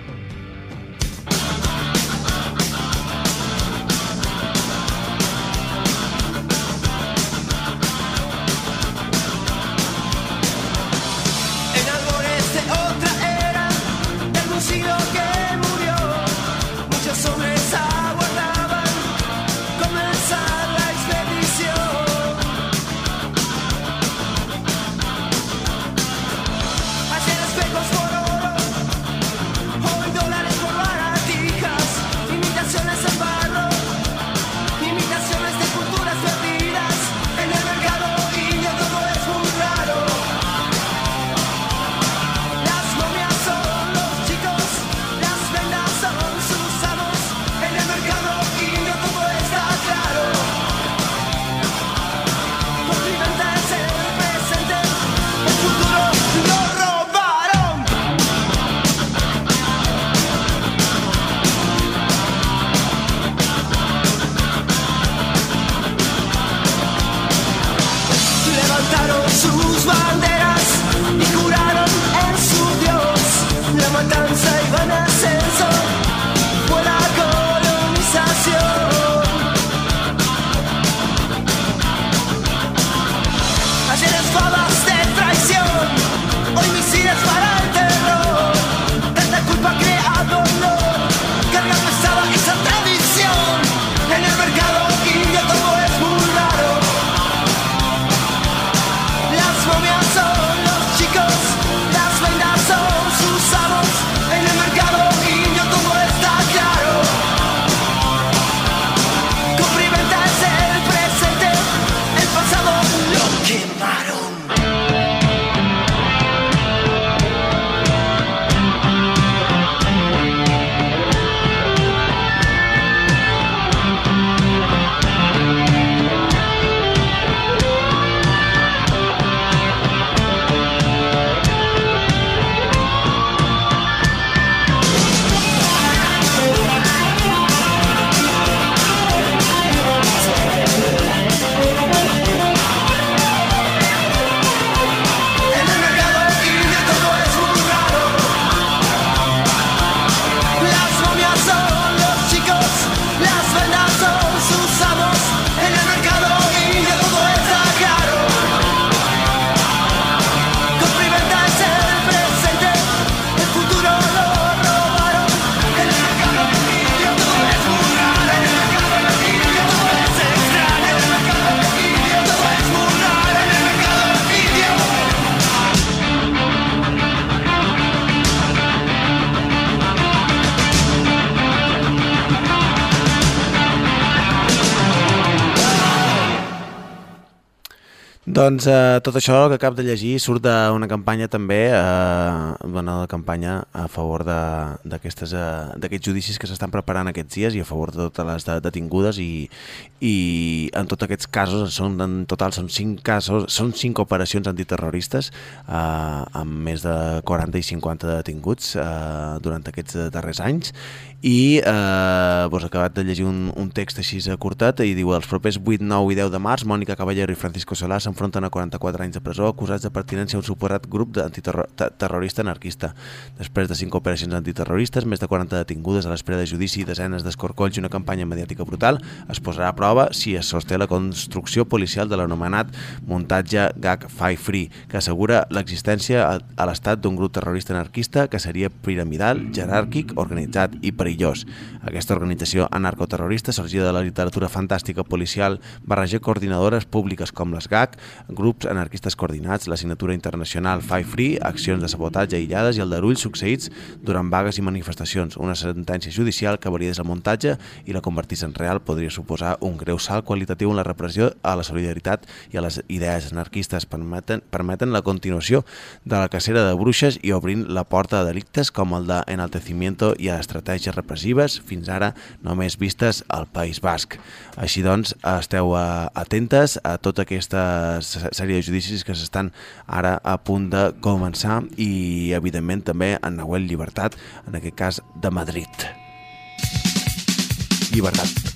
Doncs eh, tot això que acabo de llegir surt d'una campanya també, eh, la campanya a favor eh, d'aquests judicis que s'estan preparant aquests dies i a favor de totes les de- detingudes i, i en tots aquests casos, són, en total són cinc casos, són cinc operacions antiterroristes eh, amb més de 40 i 50 detinguts eh, durant aquests darrers anys i eh, vos he acabat de llegir un, un text així curtet i diu els propers 8, 9 i 10 de març Mònica Caballero i Francisco Solà s'enfronten a 44 anys de presó acusats de pertinença a un suposat grup d'antiterrorista anarquista. Després de 5 operacions antiterroristes, més de 40 detingudes a l'espera de judici, desenes d'escorcolls i una campanya mediàtica brutal, es posarà a si es sosté la construcció policial de l'anomenat muntatge Gag Five Free, que assegura l'existència a, l'estat d'un grup terrorista anarquista que seria piramidal, jeràrquic, organitzat i perillós. Aquesta organització anarcoterrorista sorgia de la literatura fantàstica policial, barreja coordinadores públiques com les GAC, grups anarquistes coordinats, la signatura internacional Five Free, accions de sabotatge aïllades i aldarulls succeïts durant vagues i manifestacions. Una sentència judicial que varia del muntatge i la convertís en real podria suposar un greu salt qualitatiu en la repressió a la solidaritat i a les idees anarquistes permeten, permeten la continuació de la cacera de bruixes i obrint la porta a delictes com el d'enaltecimiento i a estratègies repressives fins ara només vistes al País Basc. Així doncs, esteu eh, atentes a tota aquesta sèrie de judicis que s'estan ara a punt de començar i, evidentment, també en Nahuel Llibertat, en aquest cas de Madrid. llibertat.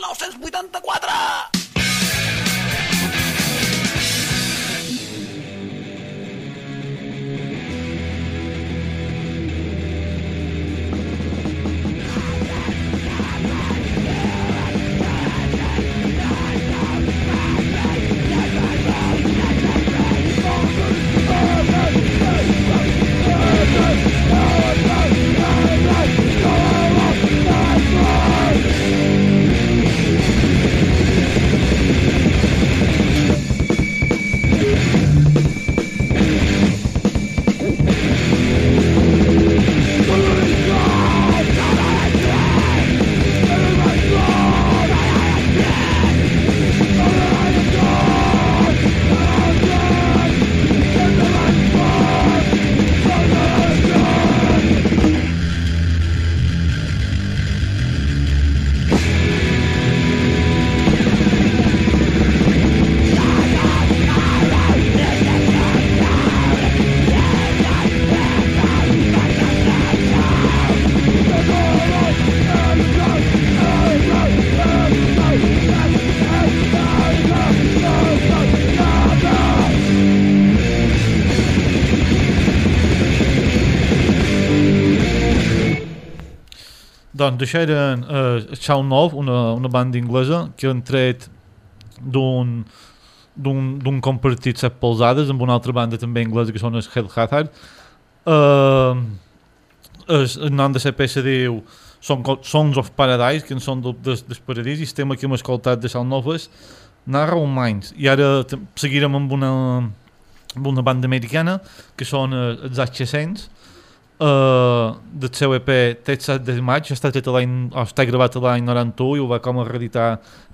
1984! Doncs això eren uh, Sound Of, una, una banda inglesa que han tret d'un d'un compartit set polsades amb una altra banda també inglesa que són els Hell Hazard. Uh, es, el nom de la peça diu Son, Songs of Paradise, que són del, des, des paradís, i estem aquí hem escoltat de Sound Noves, Narrow Minds. I ara seguirem amb una, amb una banda americana, que són uh, els H-Sense, uh, del seu EP 7 de maig, està, tret l'any, està gravat l'any 91 i ho va com a reeditar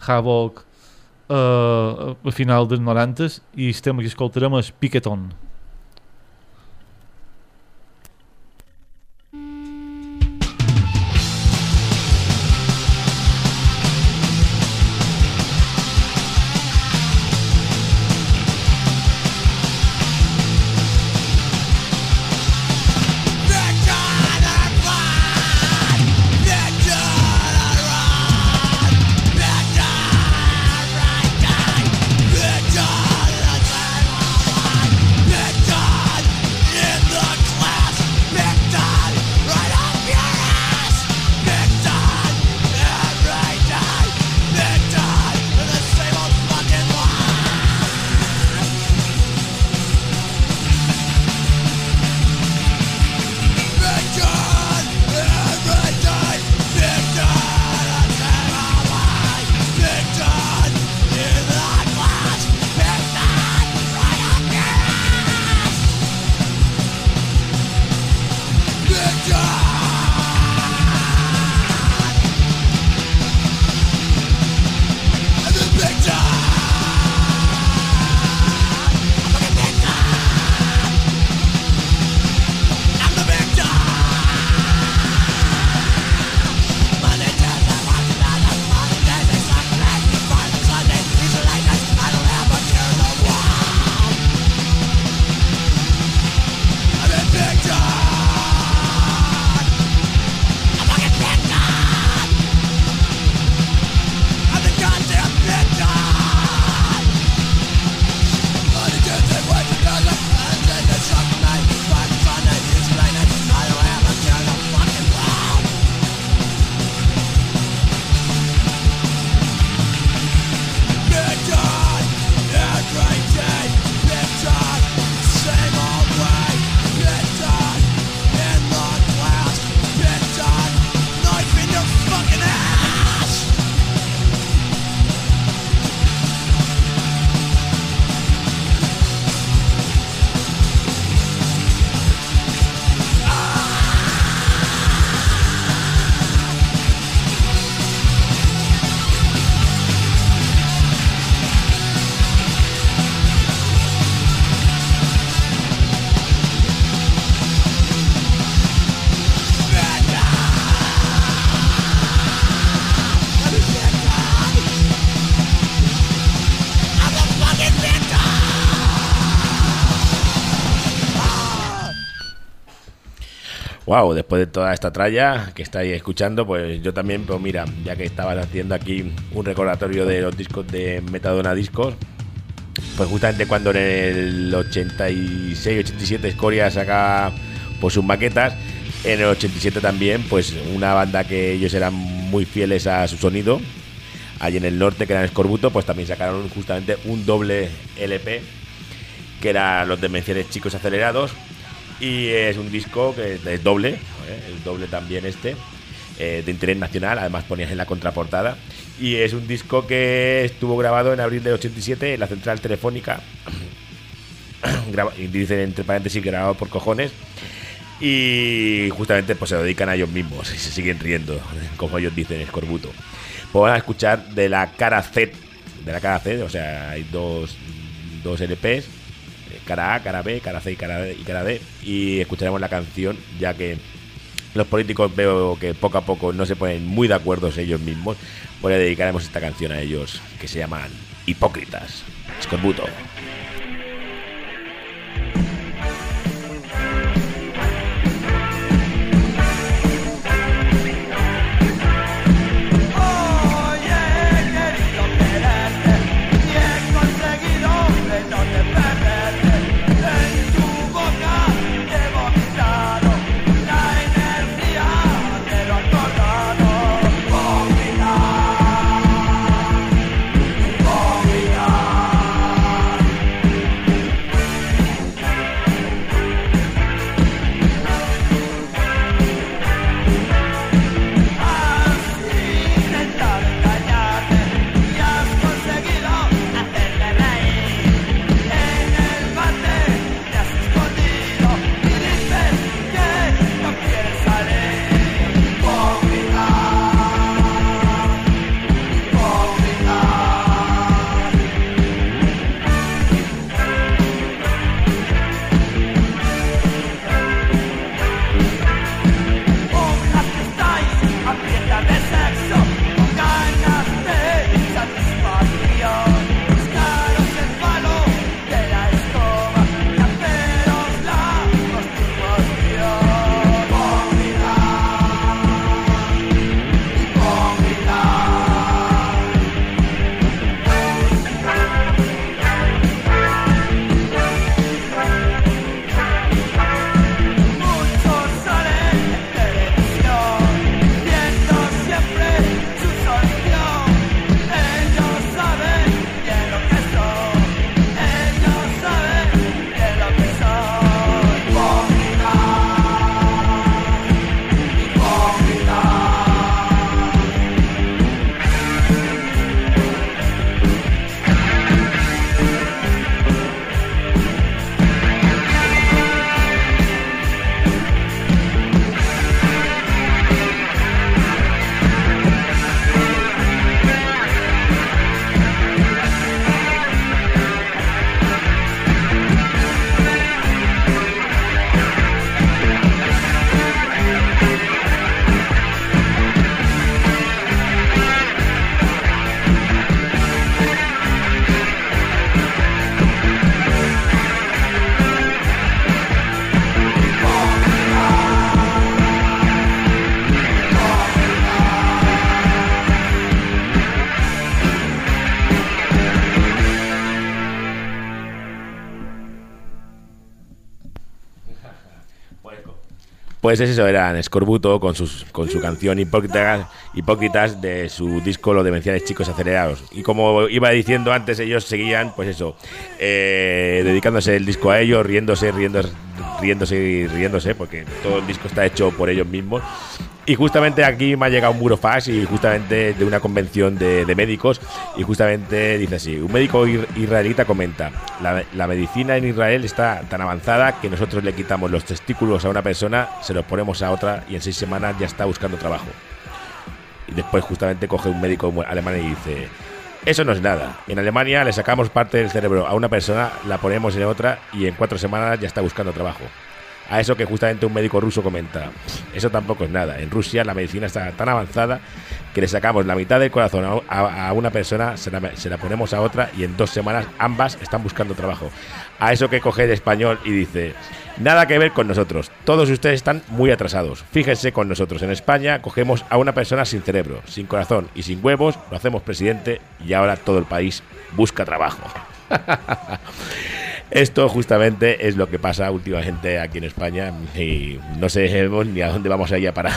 Havoc uh, a final dels 90 i estem aquí escoltarem el Piqueton. Después de toda esta tralla que estáis escuchando, pues yo también, pues mira, ya que estabas haciendo aquí un recordatorio de los discos de Metadona Discos, pues justamente cuando en el 86-87 Scoria saca pues sus maquetas, en el 87 también, pues una banda que ellos eran muy fieles a su sonido, allí en el norte, que era Escorbuto, pues también sacaron justamente un doble LP, que era Los Demenciales Chicos Acelerados, y es un disco que es doble, ¿eh? el doble también este, eh, de interés nacional, además ponías en la contraportada. Y es un disco que estuvo grabado en abril del 87 en la central telefónica. Dicen entre paréntesis grabado por cojones. Y justamente pues se lo dedican a ellos mismos y se siguen riendo, como ellos dicen, escorbuto. Pues van a escuchar de la cara Z, de la cara C, o sea, hay dos, dos LPs, cara A, cara B, cara C y cara D, y cara D. Y escucharemos la canción, ya que los políticos veo que poco a poco no se ponen muy de acuerdo ellos mismos. Pues le dedicaremos esta canción a ellos, que se llaman Hipócritas. Escorbuto. Pues eso eran Escorbuto con, sus, con su canción Hipócritas, Hipócritas de su disco Los Demenciales Chicos Acelerados. Y como iba diciendo antes, ellos seguían, pues eso, eh, dedicándose el disco a ellos, riéndose, riéndose, riéndose y riéndose, porque todo el disco está hecho por ellos mismos. Y justamente aquí me ha llegado un muro fax y justamente de una convención de, médicos y justamente dice así, un médico israelita comenta, la, la medicina en Israel está tan avanzada que nosotros le quitamos los testículos a una persona, se los ponemos a otra y en seis semanas ya está buscando trabajo. Y después justamente coge un médico alemán y dice, eso no es nada. En Alemania le sacamos parte del cerebro a una persona, la ponemos en otra y en cuatro semanas ya está buscando trabajo. A eso que justamente un médico ruso comenta, eso tampoco es nada. En Rusia la medicina está tan avanzada que le sacamos la mitad del corazón a, una persona, se la, se la ponemos a otra y en dos semanas ambas están buscando trabajo. A eso que coge el español y dice, nada que ver con nosotros, todos ustedes están muy atrasados. Fíjense con nosotros, en España cogemos a una persona sin cerebro, sin corazón y sin huevos, lo hacemos presidente y ahora todo el país busca trabajo. Esto justamente es lo que pasa últimamente aquí en España y no sabemos ni a dónde vamos a ir a parar.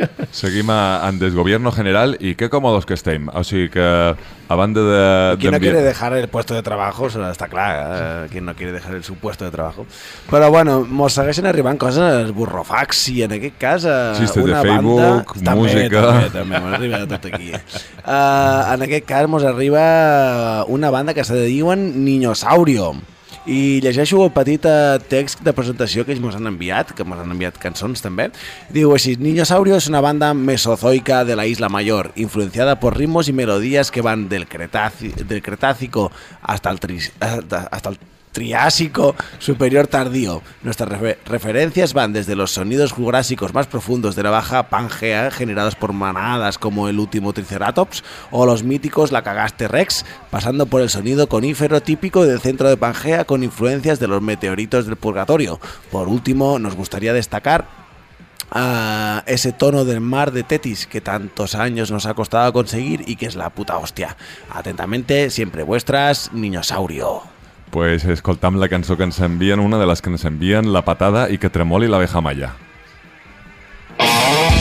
Seguim a, en desgobierno general i que còmodos que estem. O sigui que, a banda de... ¿Quién no quiere dejar el puesto de trabajo? Eso está claro. eh, ¿Quién no quiere dejar el su puesto de trabajo? Però, bueno, mos segueixen arribant coses burrofax i en aquest cas eh, Xistes de una Facebook, banda... música. També, també, mos arriba tot aquí. Uh, en aquest cas mos arriba una banda que se diuen Niñosaurio i llegeixo el petit eh, text de presentació que ells mos han enviat, que mos han enviat cançons també. Diu així, Niñosaurio es una banda mesozoica de la Isla Mayor, influenciada por ritmos y melodías que van del, Cretaci- del Cretácico hasta el, hasta, hasta el Triásico superior tardío. Nuestras refe- referencias van desde los sonidos jurásicos más profundos de la baja Pangea, generados por manadas como el último Triceratops, o los míticos La Cagaste Rex, pasando por el sonido conífero típico del centro de Pangea con influencias de los meteoritos del purgatorio. Por último, nos gustaría destacar a ese tono del mar de Tetis que tantos años nos ha costado conseguir y que es la puta hostia. Atentamente, siempre vuestras, Niñosaurio. Pues escoltam la cançó que ens envien, una de les que ens envien, La patada i que tremoli l'abeja malla. Niñosaurio,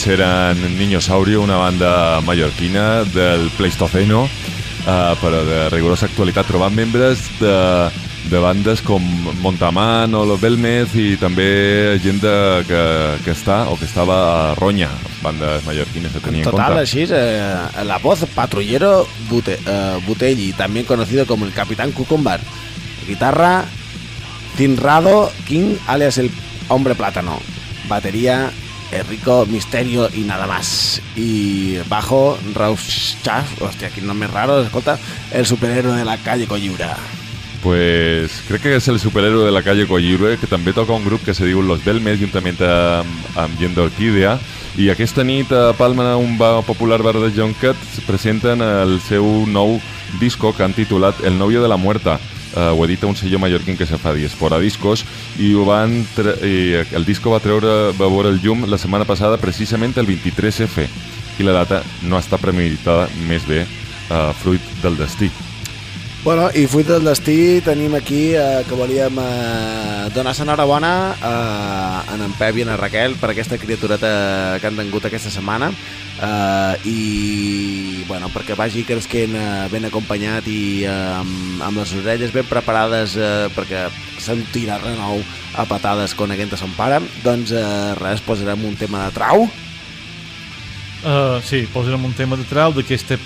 Aquests eren Niñosaurio, una banda mallorquina del Pleistoceno, uh, però de rigorosa actualitat, trobant membres de, de bandes com Montamán o Los Belmez i també gent de, que, que està o que estava a Ronya, bandes mallorquines que en Total, compte. así, eh, la voz patrullero Bute, eh, Butelli, también conocido como el Capitán Cucumbar. Guitarra, Tinrado King, alias el Hombre Plátano. Batería, Enrico Misterio y nada más. Y bajo, Raus Chaff, hostia, aquí no me raro, escolta, el superhéroe de la calle Coyura. Pues crec que és el superhéroe de la calle Collirue, que també toca un grup que se diu Los Belmes, juntament amb, amb gent d'Orquídea, i aquesta nit a Palma, un bar popular bar de Joncat, presenten el seu nou disco que han El novio de la muerta. Uh, ho edita un sello mallorquín que se fa Diaspora Discos i, ho van i el disco va treure va veure el llum la setmana passada precisament el 23F i la data no està premeditada més bé uh, fruit del destí. Bueno, i fruit del destí tenim aquí eh, que volíem eh, donar l'enhorabona eh, en en Pep i en Raquel per aquesta criatureta que han tingut aquesta setmana eh, i bueno, perquè vagi cresquent eh, ben acompanyat i eh, amb, amb les orelles ben preparades eh, perquè se'n tira de nou a patades coneguent a son pare doncs eh, res, posarem un tema de trau Uh, sí, posarem un tema de trau d'aquest EP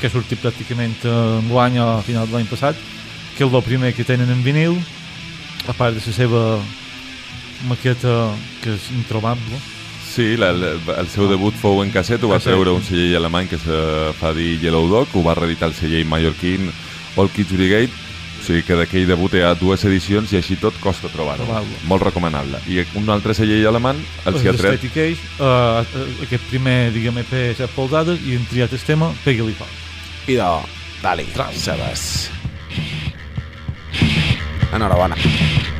que ha sortit pràcticament uh, en guany a final de l'any passat, que és el primer que tenen en vinil, a part de la seva maqueta que és introbable. Sí, la, la, el seu debut fou en casset, ho va Casset. treure un celler alemany que se fa dir Yellow Dog, ho va reeditar el celler mallorquín All Kids Brigade, o sigui que d'aquell debut hi ha dues edicions i així tot costa trobar-ho. Trobar-lo. Molt recomanable. I un altre celler alemany, el s'hi ha tret... Age, uh, uh, aquest primer, diguem, EP set polzades i hem triat el tema Pegui-li Pau. idò, dali, Trau. Sebas enhorabona Wow,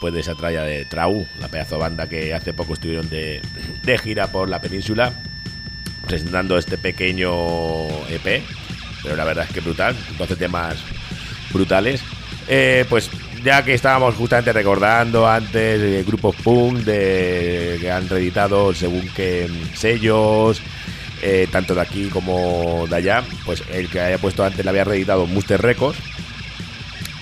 después de esa tralla de Trau, la pedazo banda que hace poco estuvieron de, de gira por la península, presentando este pequeño EP, pero la verdad es que brutal, 12 temas brutales. Eh, pues ya que estábamos justamente recordando antes eh, grupos punk de, que han reeditado según qué sellos, eh, tanto de aquí como de allá, pues el que haya puesto antes le había reeditado Muster Records.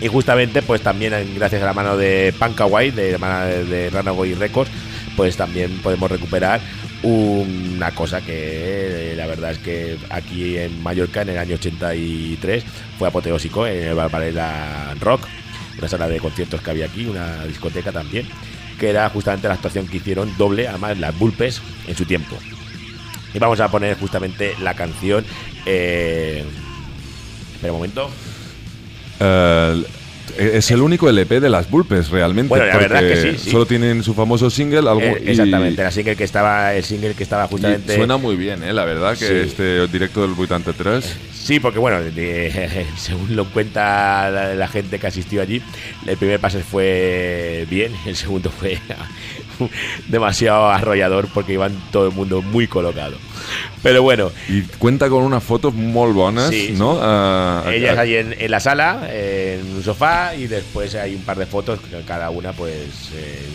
Y justamente, pues también en- gracias a la mano de Pankawai, de la mano de, de Runaway Records, pues también podemos recuperar una cosa que eh, la verdad es que aquí en Mallorca en el año 83 fue apoteósico en el Barbarella Rock, una sala de conciertos que había aquí, una discoteca también, que era justamente la actuación que hicieron doble, además las Bulpes en su tiempo. Y vamos a poner justamente la canción. Eh, espera un momento. Eh, es el único LP de las Bulpes realmente. Bueno, la verdad que sí, sí. Solo tienen su famoso single. Algo, Eh, y- exactamente, la single que estaba, el single que estaba justamente. suena muy bien, eh, la verdad, que Sí. este directo del 83. Sí, porque bueno, de- según lo cuenta la, la gente que asistió allí, el primer pase fue bien, el segundo fue demasiado arrollador porque iban todo el mundo muy colocado. Pero bueno, Y cuenta con unas fotos muy buenas, Sí, ¿no? Ah, ellas ah, ahí en, en la sala, en un sofá, y después hay un par de fotos, que cada una pues, eh,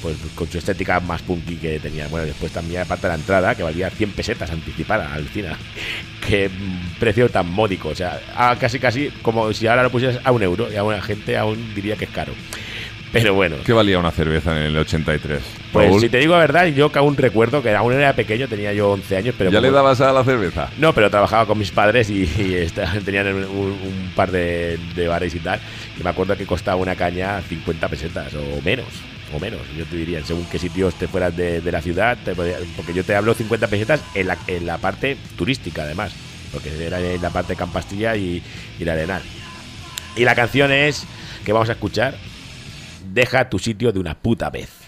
pues con su estética más punky que tenía. Bueno, después también aparte de la entrada, que valía 100 pesetas anticipada al cine. Qué mm, precio tan módico, o sea, a casi casi como si ahora lo pusieras a un euro, y a una gente aún diría que es caro. Pero bueno. ¿Qué valía una cerveza en el 83? Pues Raúl? si te digo la verdad, yo que aún recuerdo que aún era pequeño, tenía yo 11 años, pero ¿Ya como- le dabas a la cerveza? No, pero trabajaba con mis padres y, tenían un, un par de, de bares y tal. Y me acuerdo que costaba una caña 50 pesetas o menos. O menos, yo te diría, según qué sitios te fueras de, de la ciudad, te podía- porque yo te hablo 50 pesetas en la, en la parte turística, además, porque era en la parte de Campastilla y, y la Arenal. Y la canción es que vamos a escuchar: Deja tu sitio de una puta vez.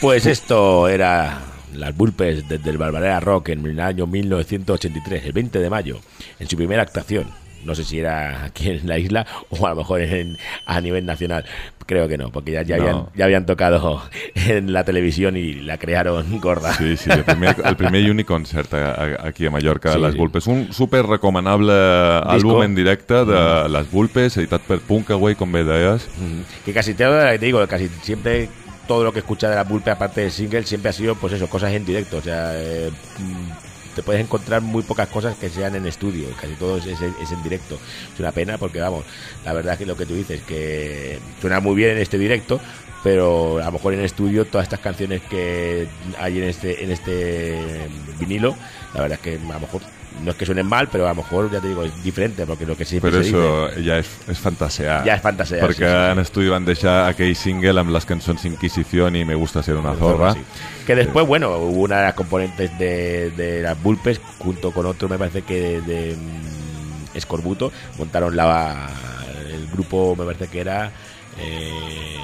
Pues esto era las Bulpes desde el Barbarera Rock en el año 1983, el 20 de mayo, en su primera actuación. No sé si era aquí en la isla o a lo mejor en- a nivel nacional. Creo que no, porque ya, ya, No. habían, ya habían tocado en la televisión y la crearon gorda. Sí, sí, el primer, el primer i únic concert a- a- aquí a Mallorca, Sí, Les sí. Vulpes. Un super recomanable àlbum en directe de Les Vulpes, editat per Punkaway, com bé deies. Mm, Que casi te te digo, casi siempre todo lo que escucha de la pulpe, aparte del single, siempre ha sido, pues eso, cosas en directo. O sea, eh, mm, te puedes encontrar muy pocas cosas que sean en estudio. Casi todo es, es- es en directo. Es una pena porque, vamos, la verdad es que lo que tú dices, que suena muy bien en este directo, pero a lo mejor en estudio todas estas canciones que hay en este, en este vinilo, la verdad es que a lo mejor no es que suenen mal, pero a lo mejor, ya te digo, es diferente, porque lo que siempre Però se dice... això ja és, és fantasear. Ja és fantasear, Perquè sí, sí, en estudi van deixar aquell single amb les cançons Inquisición i Me gusta ser una zorra. Sí. Que después, bueno, hubo una de las componentes de, de las Bulpes, junto con otro, me parece que de, de, mm, Escorbuto, montaron la, el grupo, me parece que era. Eh,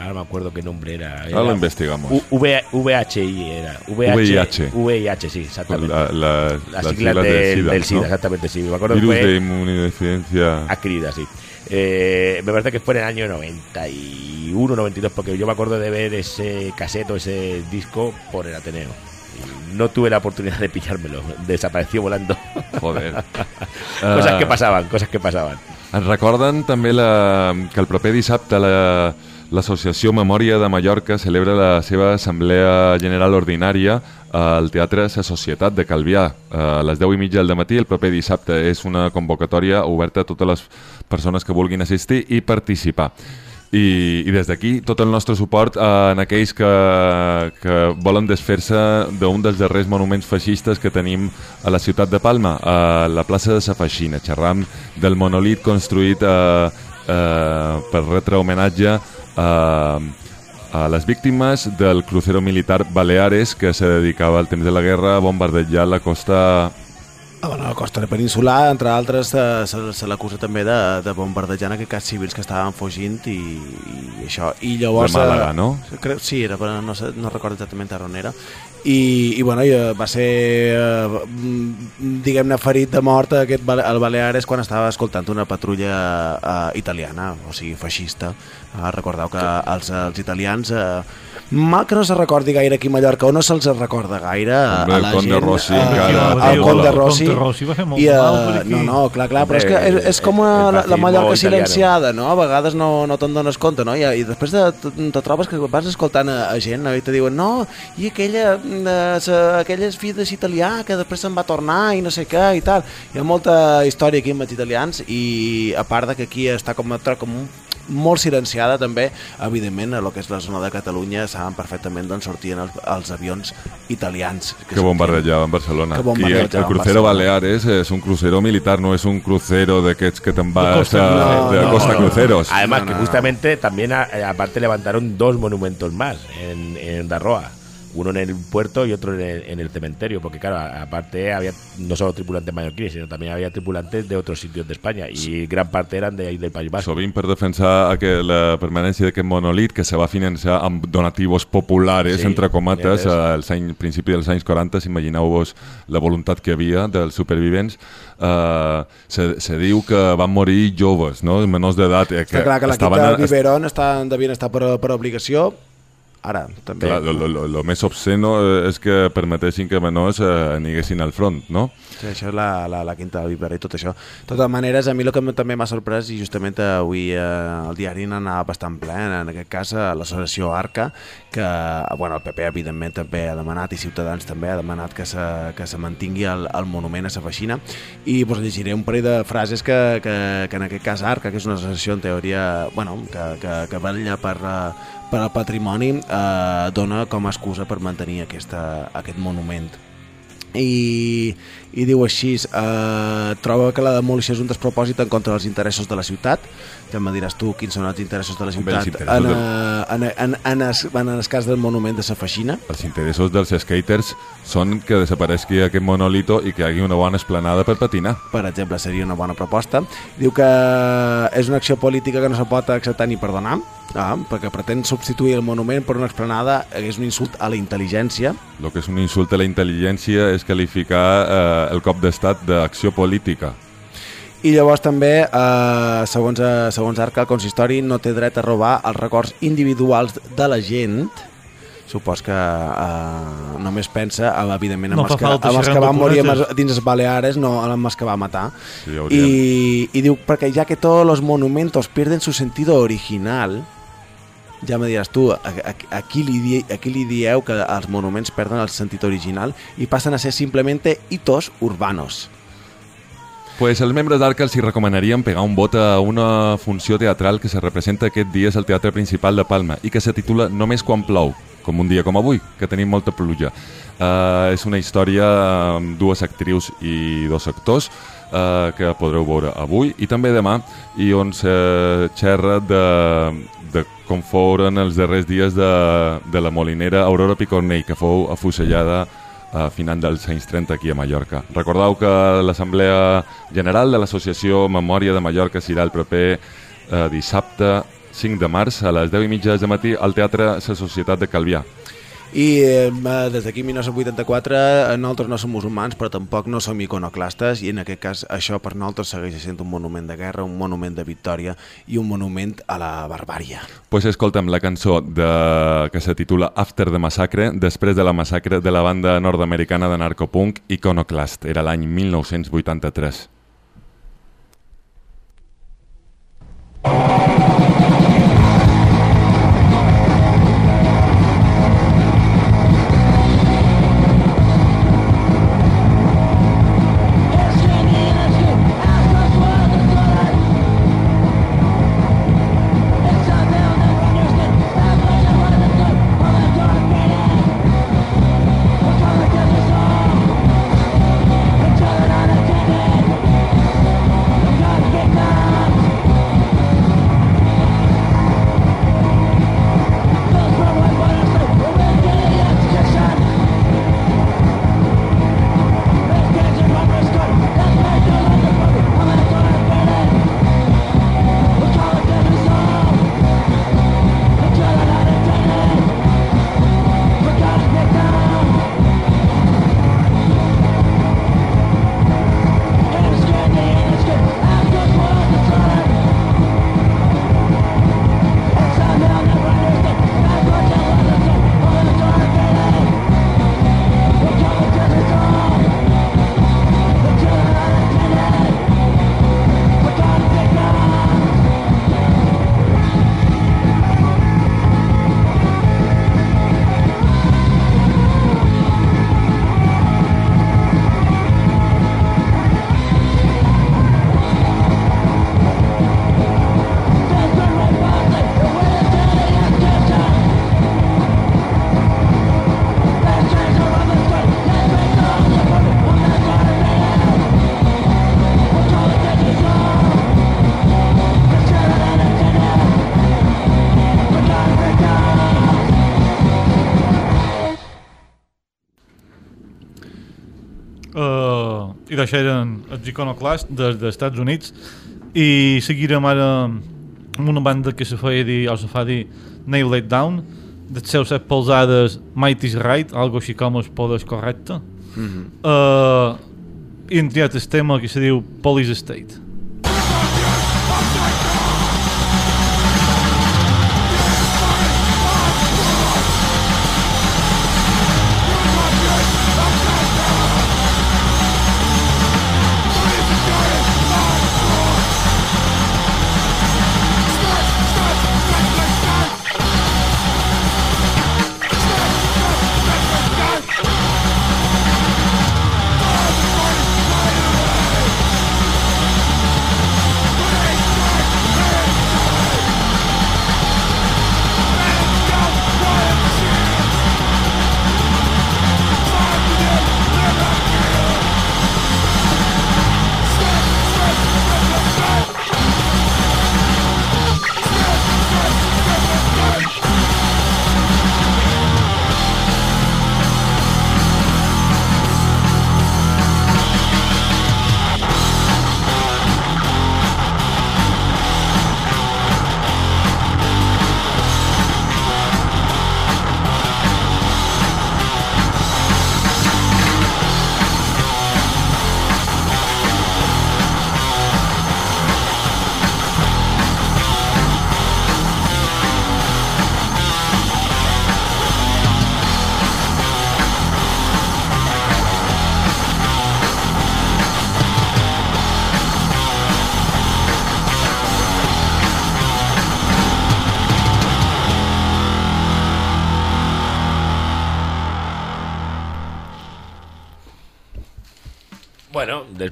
ahora me acuerdo qué nombre era. Ahora lo investigamos. U- V- VHI era. VIH. VIH, sí, exactamente. La, la, Las las siglas siglas del, SIDA, del SIDA, ¿no? exactamente, sí. Me acuerdo que Virus fue de inmunodeficiencia. adquirida, sí. Eh, me parece que fue en el año 91, 92, porque yo me acuerdo de ver ese caseto, ese disco por el Ateneo. Y no tuve la oportunidad de pillármelo, desapareció volando. Joder. cosas que pasaban, cosas que pasaban. Ens recorden també la, que el proper dissabte la- l'Associació Memòria de Mallorca celebra la seva assemblea general ordinària al Teatre Sa Societat de Calvià a les 10 i mitja del matí. El proper dissabte és una convocatòria oberta a totes les persones que vulguin assistir i participar. I, i des d'aquí tot el nostre suport eh, en aquells que, que volen desfer-se d'un dels darrers monuments feixistes que tenim a la ciutat de Palma, a la plaça de Sa Feixina. Xerram del monolit construït eh, eh, per retre homenatge a, a les víctimes del crucero militar Baleares que se dedicava al temps de la guerra a bombardejar la costa Ah, bueno, a la costa peninsular, entre altres, eh, se, se l'acusa també de, de bombardejar en aquest cas civils que estaven fugint i, i això. I llavors... De Màlaga, eh, no? Crec, sí, era, però no, no recordo exactament on era. I, i bueno, eh, va ser, diguem-ne, ferit de mort aquest, el Baleares quan estava escoltant una patrulla eh, italiana, o sigui, feixista. Eh, recordeu que els, els italians... Eh, mal que no se recordi gaire aquí a Mallorca, o no se'ls recorda gaire a, Hombre, a el la Conde gent. Rossi eh, encara- el Conde el Rossi. Conde Rossi va fer molt I, eh, mal no, no, clar, clar, però és que és, és com el- el la, la Mallorca silenciada, no? A vegades no, no te'n dones compte, no? I, i després de, te, te trobes que vas escoltant a, a gent no? i te diuen no, i aquella, eh, sa, aquella és fill de italià que després se'n va tornar i no sé què i tal. Hi ha molta història aquí amb els italians i a part de que aquí està com, com un molt silenciada també, evidentment a lo que és la zona de Catalunya saben perfectament d'on sortien els, els avions italians que bombardejaven Barcelona. Que I el, bombardejaven el crucero. Baleares és un crucero militar, no és un crucero d'aquests que te'n vas Costa a, Cruceros. de No, Costa no, no. Cruceros. Además, No, que no, justamente también, a- eh, aparte, levantaron dos monumentos más en, en Darroa. Uno en el puerto y otro en el, en el cementerio. Porque, claro, a- aparte había no solo tripulantes mallorquines, sino también había tripulantes de otros sitios de España. Y gran parte eran de ahí del País Vasco. Sovint per defensar que la permanència d'aquest monolit que se va finançar amb donativos populares, Sí, entre comates, als anys, principi dels anys 40, si imagineu-vos la voluntat que havia dels supervivents, eh, se, se diu que van morir joves, no? menors d'edat, eh, que Està clar que l'equip estaven de a- Biberon està, devien estar per, per obligació ara també Clar, lo, lo, lo, lo més obsceno eh, és que permetessin que menors eh, aniguessin al front, no? Sí, això és la, la, la quinta de Vipera i tot això. De totes maneres, a mi el que també m'ha sorprès, i justament avui eh, el diari n'anava bastant ple, en aquest cas eh, l'associació Arca, que bueno, el PP evidentment també ha demanat, i Ciutadans també ha demanat que se, que se mantingui el, el monument a sa feixina, i pues, llegiré un parell de frases que, que, que en aquest cas Arca, que és una associació en teoria bueno, que, que, que vetlla per, eh, per al patrimoni, eh, dona com a excusa per mantenir aquesta, aquest monument. I, i diu així eh, troba que la demolició és un despropòsit en contra dels interessos de la ciutat ja me diràs tu quins són els interessos de la ciutat interessos en, eh, en, en, en, es, en el cas del monument de sa feixina Els interessos dels skaters són que desapareixi aquest monolito i que hi hagi una bona esplanada per patinar. per exemple seria una bona proposta diu que és una acció política que no se pot acceptar ni perdonar ah, perquè pretén substituir el monument per una explanada és un insult a la intel·ligència El que és un insult a la intel·ligència és qualificar eh, el cop d'estat d'acció política. I llavors també, eh, segons, eh, segons Arca, el consistori no té dret a robar els records individuals de la gent. Supos que eh, només pensa, eh, evidentment, en No els, que, falta en els que van morir amb els- dins els Baleares, no en els que va matar. Sí, ja. I, I diu, perquè ja que todos los monumentos pierden su sentido original, ja me diràs tu, a, a, a, qui li di, a qui li dieu que els monuments perden el sentit original i passen a ser simplemente hitos urbanos. Pues els membres d'Arca els hi recomanaríem pegar un vot a una funció teatral que se representa aquest dies al Teatre Principal de Palma i que se titula Només quan plou, com un dia com avui, que tenim molta pluja. Uh, és una història amb dues actrius i dos actors uh, que podreu veure avui i també demà i on se xerra de, de com foren els darrers dies de, de la molinera Aurora Picornell, que fou afusellada a final dels anys 30 aquí a Mallorca. Recordeu que l'Assemblea General de l'Associació Memòria de Mallorca serà el proper eh, dissabte 5 de març a les 10 i mitja de matí al Teatre La Societat de Calvià. I eh, des d'aquí 1984 eh, nosaltres no som musulmans però tampoc no som iconoclastes i en aquest cas això per nosaltres segueix sent un monument de guerra, un monument de victòria i un monument a la barbària. Pues escolta'm la cançó de, que se titula After the Massacre, després de la massacre de la banda nord-americana de narcopunk Iconoclast. Era l'any 1983. Essa Iconoclast des dels Estats Units i seguirem ara amb una banda que se feia dir, o se fa dir Nail It Down, dels seus set polsades Might is Right, algo així com el poder és correcte. Mm -hmm. uh, I hem triat el tema que se diu Police State.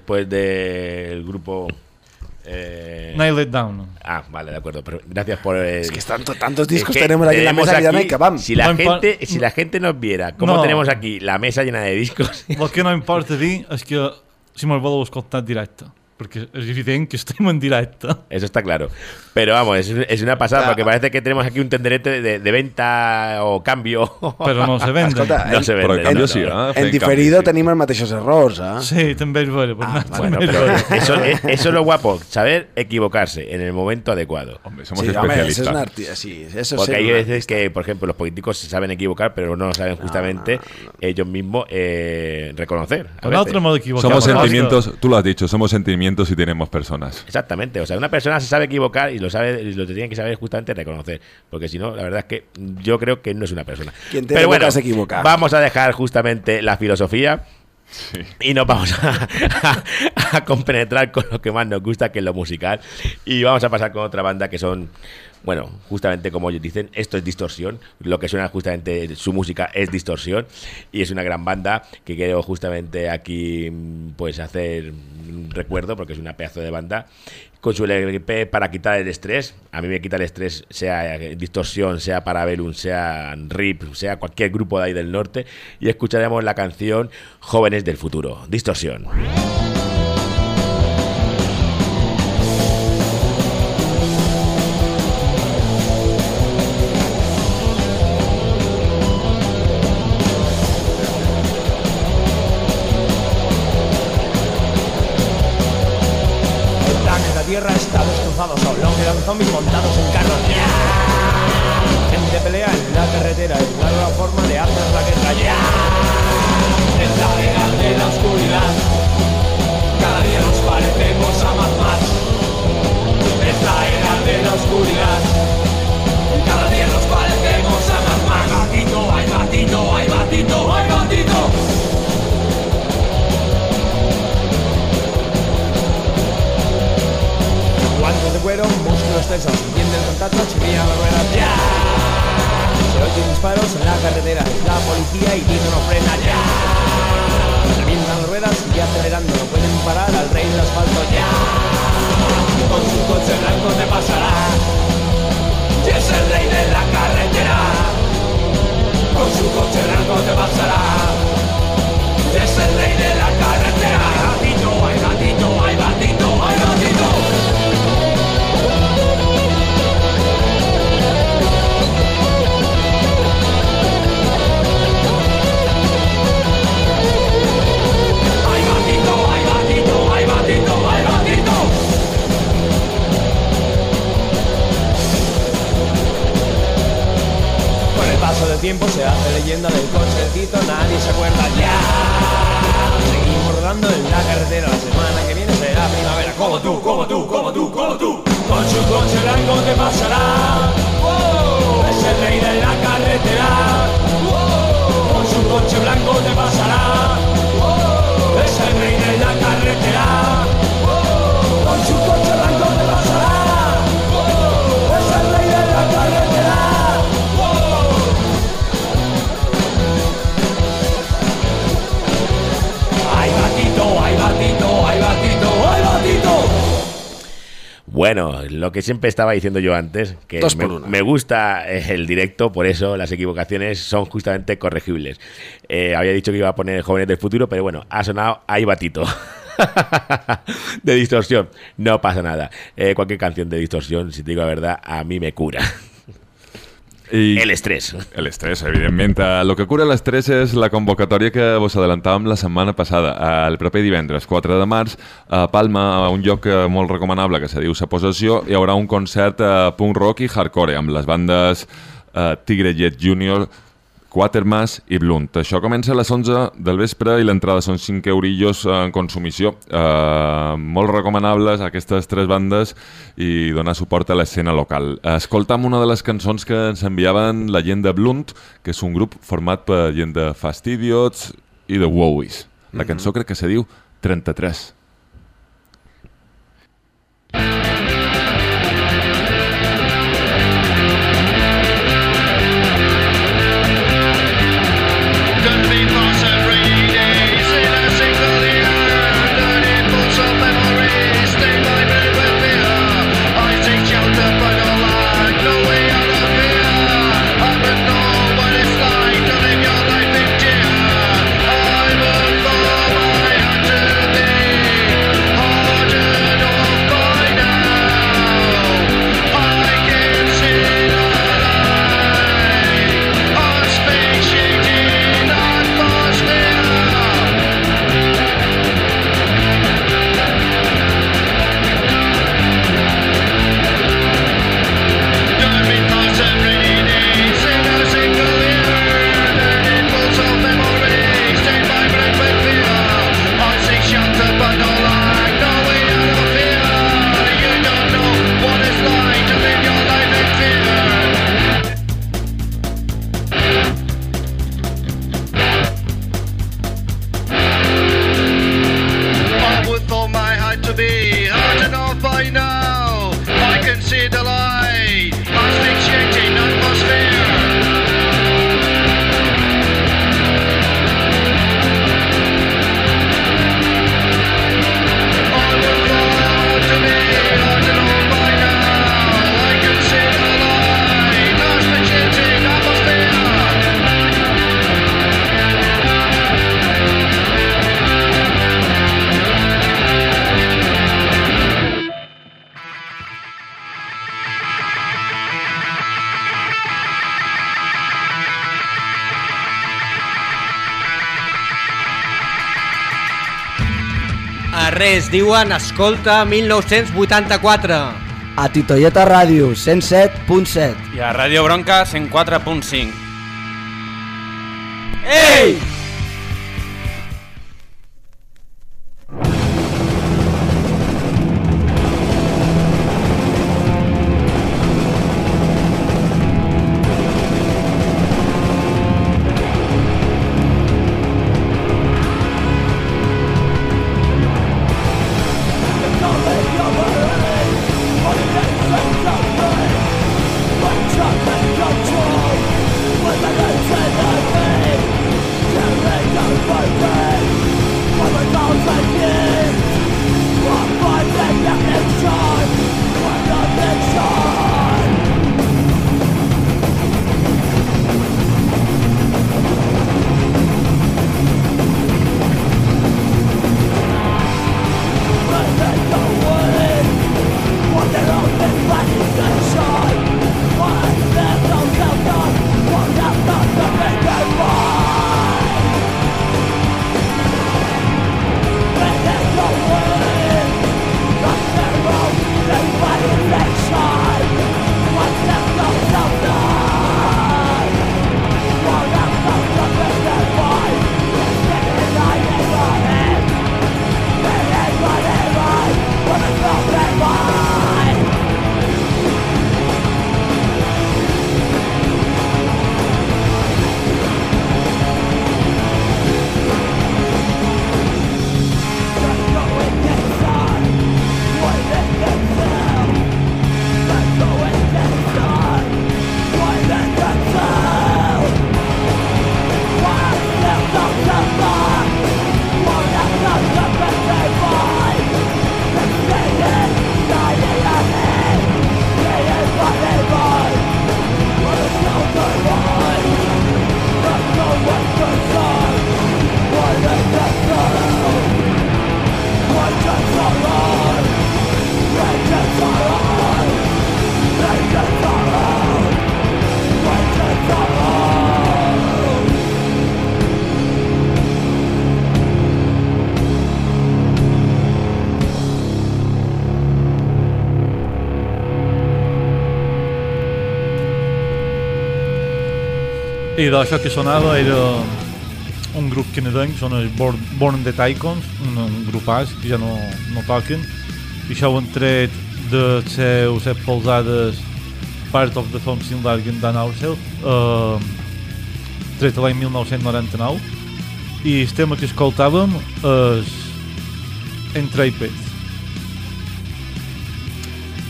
Después del grupo. eh, Nail It Down. Ah, vale, de acuerdo. Pero gracias por. eh, Es que están to- tantos discos es que tenemos aquí en la mesa aquí- cabam. Si la, No gente, si la gente nos viera cómo No. tenemos aquí la mesa llena de discos. El que no importa dir és que si me'l voleu escoltar en directe, perquè és evident que estem en directe. Eso está claro. Pero vamos, es, es una pasada Claro. porque parece que tenemos aquí un tenderete de, de venta o cambio. Però no se venden. Escolta, no en- se Però vende. en no, sí, no. eh? En diferido canvi, sí. tenim els mateixos errors, eh? Sí, també és vera. Ah, Ah, Bueno, pero eso, es- eso es lo guapo, saber equivocarse en el momento adecuado. Hombre, somos Sí, eso especialistas. es un arti- sí, eso Porque hay veces que, por ejemplo, los políticos se saben equivocar, pero no lo saben justamente ellos mismos eh, reconocer. a veces. altre modo equivocat. Somos sentimientos, tú lo has dicho, somos sentimientos y tenemos personas. Exactamente, o sea, una persona se sabe equivocar y lo sabe y lo que tiene que saber es justamente reconocer, porque si no, la verdad es que yo creo que no es una persona. Quien te Pero bueno, se equivoca. vamos a dejar justamente la filosofía y nos vamos a, a compenetrar con lo que más nos gusta, que es lo musical, y vamos a pasar con otra banda que son bueno, justamente como ellos dicen, esto es distorsión. Lo que suena justamente su música es distorsión. Y es una gran banda que quiero justamente aquí mm, pues hacer un recuerdo, porque es una pedazo de banda. Con su LP para quitar el estrés. A mí me quita el estrés, sea eh, distorsión, sea Parabellum, sea RIP, sea cualquier grupo de ahí del norte. Y escucharemos la canción Jóvenes del Futuro. Distorsión. Planeta Tierra está destrozado, solo quedan zombies montados en carros. ¡Ya! Gente pelea en la carretera, es una nueva forma de hacer la guerra. ¡Ya! Es la era de la oscuridad, cada día nos parecemos a más más. Es la era de la oscuridad, cada día nos parecemos a más más. Gatito, ay gatito, ay gatito, ay gatito. Guantes cuero, músculos tensos, entiende el contacto, chirría la rueda. ¡Ya! Se oyen disparos en la carretera, la policía y Tito no frena. ¡Ya! Revientan las ruedas, sigue acelerando, no pueden parar al rey del asfalto. ¡Ya! Con su coche blanco te pasará. Y es el rey de la carretera. Con su coche blanco te pasará. Y es el rey de la carretera. Tiempo se hace leyenda del cochecito, nadie se acuerda ya. Seguimos rodando en la carretera, la semana que viene será primavera. Como tú, como tú, como tú, como tú. Con su coche blanco te pasará. Es el rey de la carretera. ¡Wow! Con su coche blanco te pasará. Es el rey de la carretera. Bueno, lo que siempre estaba diciendo yo antes, que me, gusta eh, el directo, por eso las equivocaciones son justamente corregibles. Eh, había dicho que iba a poner Jóvenes del Futuro, pero bueno, ha sonado Ahí Batito. de distorsión, no pasa nada. Eh, cualquier canción de distorsión, si te digo la verdad, a mí me cura. I El estrès. El estrès, evidentment. Uh, el que cura l'estrès és la convocatòria que vos adelantàvem la setmana passada. Uh, el proper divendres, 4 de març, a Palma, a un lloc uh, molt recomanable que se diu Sa Possessió, hi haurà un concert uh, punk rock i hardcore amb les bandes uh, Tigre Jet Junior, Quatermass i Blunt. Això comença a les 11 del vespre i l'entrada són 5 eurillos en consumició. Uh, molt recomanables aquestes tres bandes i donar suport a l'escena local. Escoltam una de les cançons que ens enviaven la gent de Blunt, que és un grup format per gent de Fastidiots i de Wowies. La cançó crec que se diu 33. A res, diuen Escolta 1984. A Titoieta Ràdio, 107.7. I a Ràdio Bronca 104.5. Ei! Control, I d'això que sonava era un grup canadenc, són els Born, Born the Tycoons, un, un grupàs que ja no, no toquen, i això ho han tret de seus set polsades Part of the Something Largen Dan Ourself, uh, tret l'any 1999, i el tema que escoltàvem és Intrepid.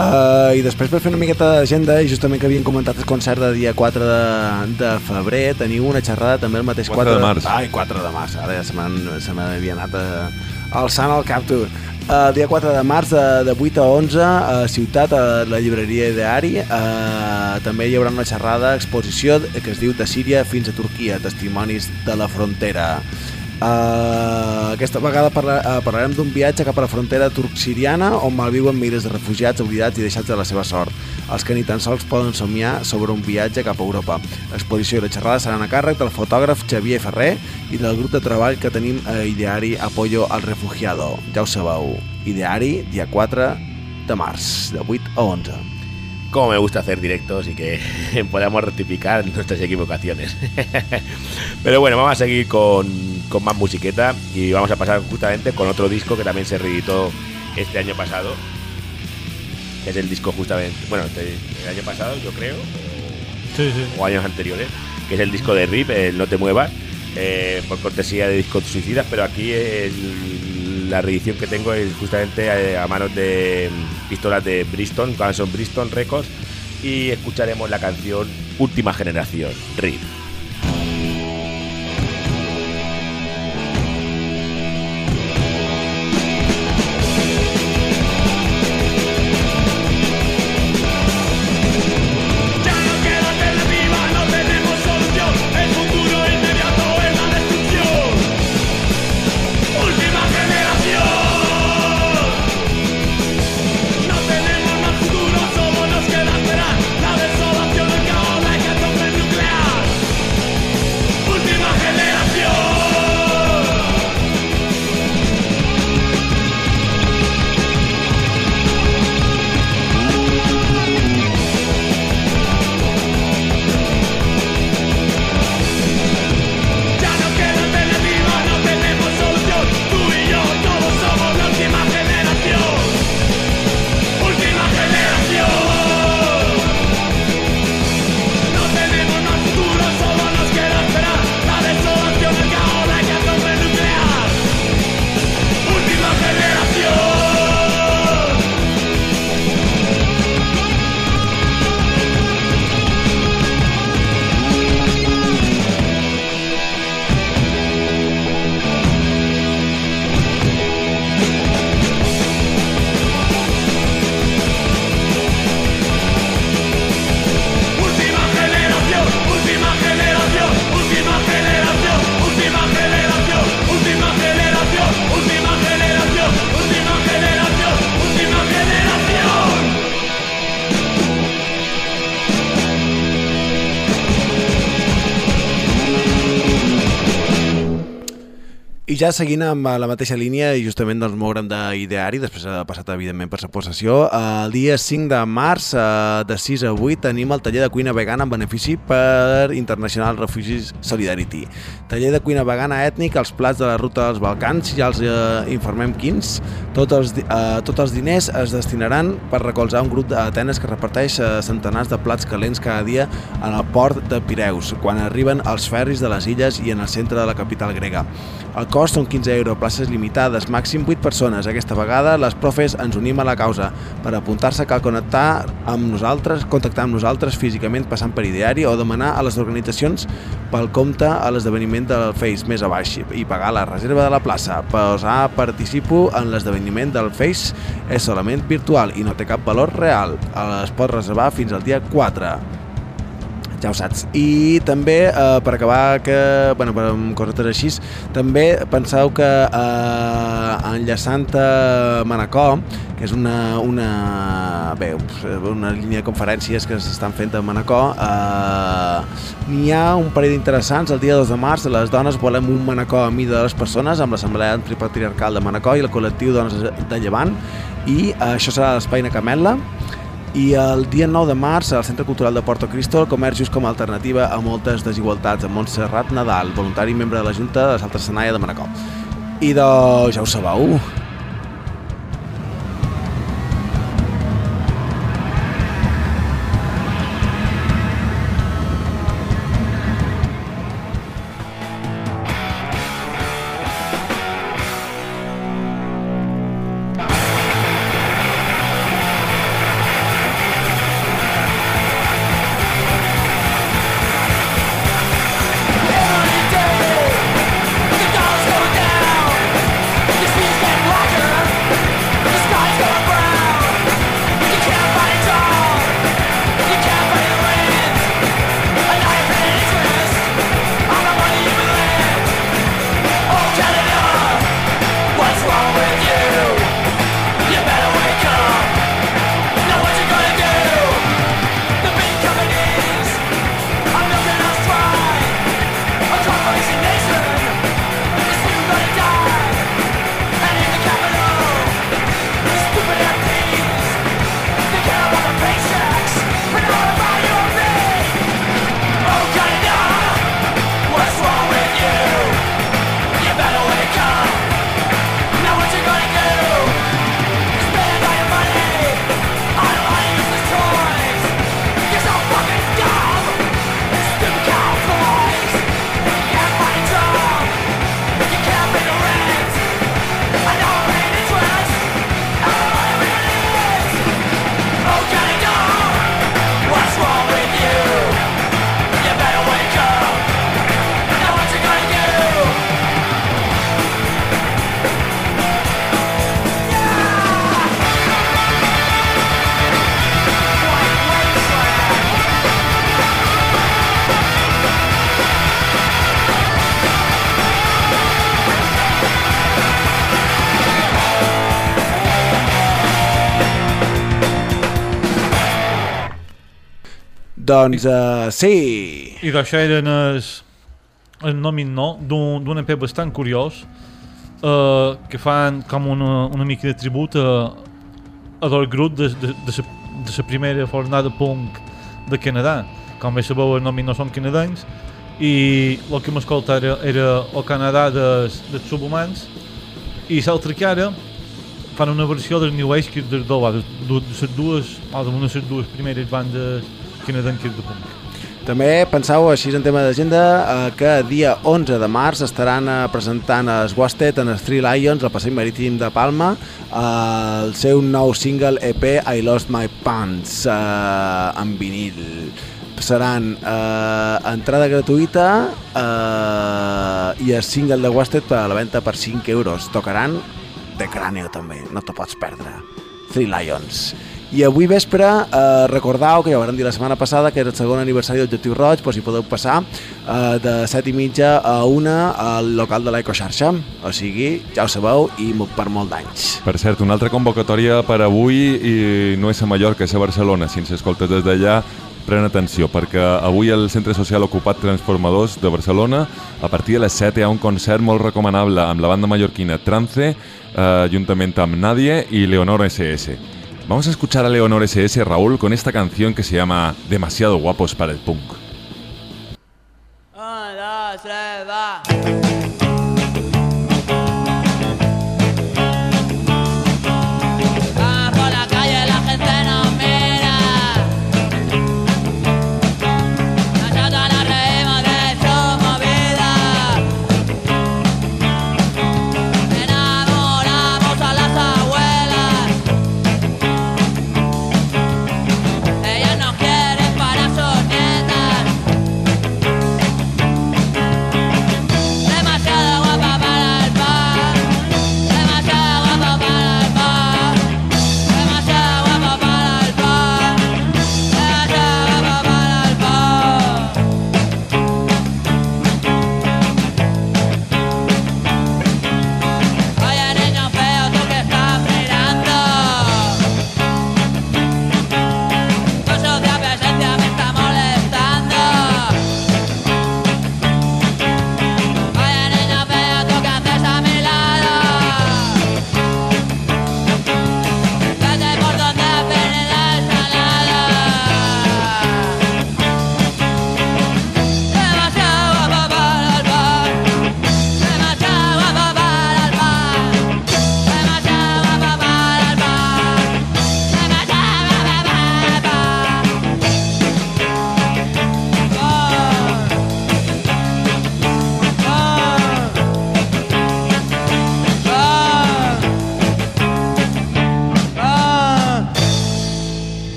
Uh, I després per fer una miqueta d'agenda, i justament que havien comentat el concert de dia 4 de, de febrer, teniu una xerrada també el mateix 4 4, de març. Ai, 4 de març, ara ja se m'havia anat a, alçant el cap tu. Uh, dia 4 de març de, de 8 a 11 a Ciutat, a la llibreria Ideari uh, també hi haurà una xerrada exposició que es diu de Síria fins a Turquia testimonis de la frontera Uh, aquesta vegada parla, uh, parlarem d'un viatge cap a la frontera turc-siriana on malviuen milers de refugiats oblidats i deixats a la seva sort, els que ni tan sols poden somiar sobre un viatge cap a Europa. L'exposició i la xerrada seran a càrrec del fotògraf Xavier Ferrer i del grup de treball que tenim a Ideari Apoyo al Refugiado. Ja ho sabeu, Ideari, dia 4 de març, de 8 a 11. Como me gusta hacer directos y que podamos rectificar nuestras equivocaciones. Pero bueno, vamos a seguir con, con más musiqueta y vamos a pasar justamente con otro disco que también se reeditó este año pasado. Es el disco justamente, bueno, el año pasado yo creo, Sí, sí. o años anteriores, que es el disco de RIP, el No te muevas, eh, por cortesía de Discos Suicidas, pero aquí el- la reedición que tengo es justamente eh, a, manos de mm, pistolas de Bristol, son Bristol Records, y escucharemos la canción Última Generación, RIP. Seguint amb eh, la mateixa línia i justament doncs, mourem d'ideari, després ha passat evidentment per sa possessió, el dia 5 de març eh, de 6 a 8 tenim el taller de cuina vegana en benefici per International Refugees Solidarity. Taller de cuina vegana ètnic, els plats de la ruta dels Balcans, ja els eh, informem quins. Tots els, eh, tots els diners es destinaran per recolzar un grup d'Atenes que reparteix eh, centenars de plats calents cada dia en el port de Pireus, quan arriben els ferris de les illes i en el centre de la capital grega. El cost són 15 euros, places limitades, màxim 8 persones. Aquesta vegada les profes ens unim a la causa. Per apuntar-se cal connectar amb nosaltres, contactar amb nosaltres físicament passant per ideari o demanar a les organitzacions pel compte a l'esdeveniment del Face més a baix i pagar la reserva de la plaça. Posar participo en l'esdeveniment del Face és solament virtual i no té cap valor real. Es pot reservar fins al dia 4 ja ho saps. I també, eh, per acabar, que, bueno, per amb cosetes així, també penseu que eh, enllaçant a Manacor, que és una, una, bé, una línia de conferències que s'estan fent a Manacor, eh, n'hi ha un parell d'interessants. El dia 2 de març, les dones volem un Manacor a mida de les persones, amb l'Assemblea Antipatriarcal de Manacor i el col·lectiu Dones de Llevant, i eh, això serà a l'Espai Nacametla, I el dia 9 de març, al Centre Cultural de Porto Cristo, el comerç just com a alternativa a moltes desigualtats, amb Montserrat Nadal, voluntari membre de la Junta de Salta Senaia de Manacor. I doncs, ja ho sabeu, Doncs uh, sí. I d'això eren el, el nom i no d'un EP bastant curiós eh, que fan com una, una mica de tribut a, a del grup de, de, de, sa, de la primera fornada punk de Canadà. Com bé sabeu, el nom i no som canadencs i el que m'escolta era, era el Canadà dels, dels subhumans i l'altre que ara fan una versió del New Age que és de, de, de, les dues, o de dues primeres bandes canadenques de punk. També penseu, així en tema d'agenda, eh, que dia 11 de març estaran eh, presentant els Wasted en els Three Lions al Passeig Marítim de Palma eh, el seu nou single EP I Lost My Pants en vinil. Seran eh, entrada gratuïta eh, i el single de Wasted per a la venda per 5 euros. Tocaran de cràneo també, no t'ho pots perdre. Three Lions. I avui vespre, eh, recordeu que ja vam dir la setmana passada, que és el segon aniversari d'Objectiu Roig, doncs hi podeu passar eh, de 7 i mitja a 1 al local de l'Ecoxarxa. O sigui, ja ho sabeu, i per molt d'anys. Per cert, una altra convocatòria per avui i no és a Mallorca, és a Barcelona. Si ens escoltes des d'allà, pren atenció, perquè avui al Centre Social Ocupat Transformadors de Barcelona, a partir de les 7 hi ha un concert molt recomanable amb la banda mallorquina Trance, eh, juntament amb Nadie y Leonor SS. Vamos a escuchar a Leonor SS, Raúl, con esta canción que se llama Demasiado guapos para el punk.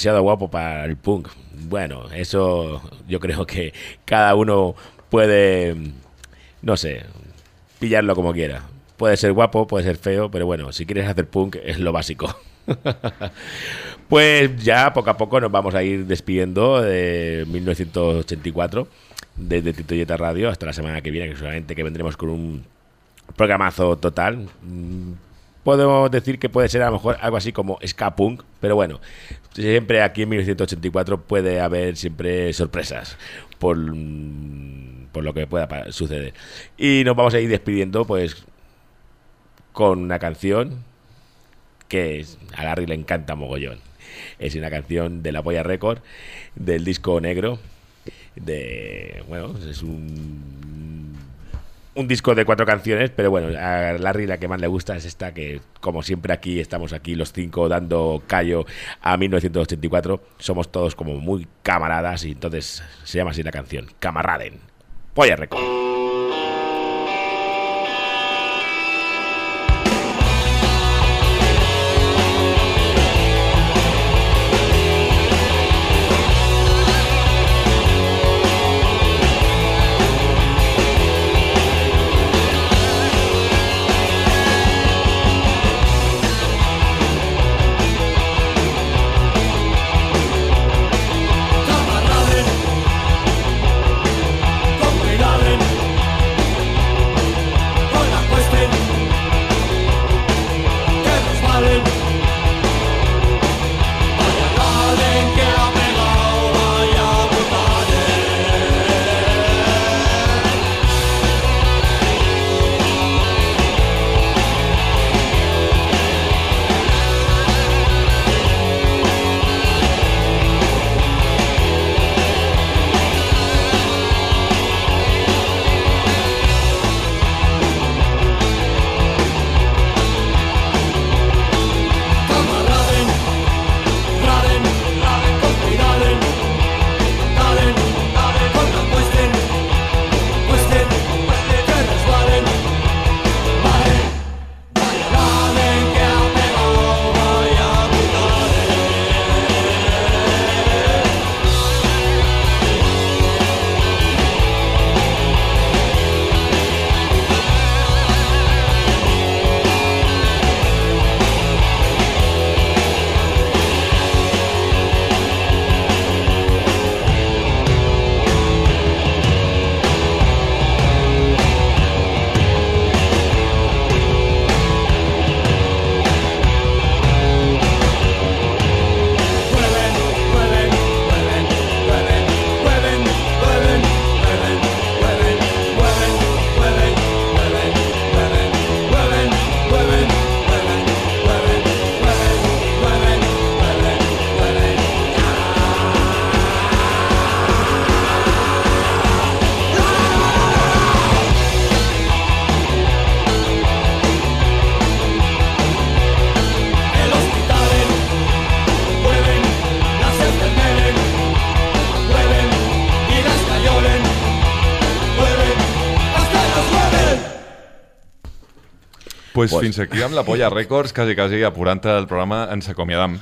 Demasiado guapo para el punk. Bueno, eso yo creo que cada uno puede, no sé, pillarlo como quiera. Puede ser guapo, puede ser feo, pero bueno, si quieres hacer punk es lo básico. pues ya poco a poco nos vamos a ir despidiendo de 1984 desde Tito Yeta Radio hasta la semana que viene, que seguramente que vendremos con un programazo total. Mm, Podemos decir que puede ser a lo mejor algo así como ska punk, pero bueno, siempre aquí en 1984 puede haber siempre sorpresas por, mm, por lo que pueda suceder. Y nos vamos a ir despidiendo pues con una canción que a Larry le encanta mogollón. Es una canción de la Polla Record, del disco negro, de, bueno, es un un disco de cuatro canciones, pero bueno, a Larry la que más le gusta es esta que, como siempre aquí, estamos aquí los cinco dando callo a 1984. Somos todos como muy camaradas y entonces se llama así la canción, Camaraden. Polla Record. Pues, Pues- fins aquí amb la Polla Records, quasi, quasi apurant el programa, ens acomiadam.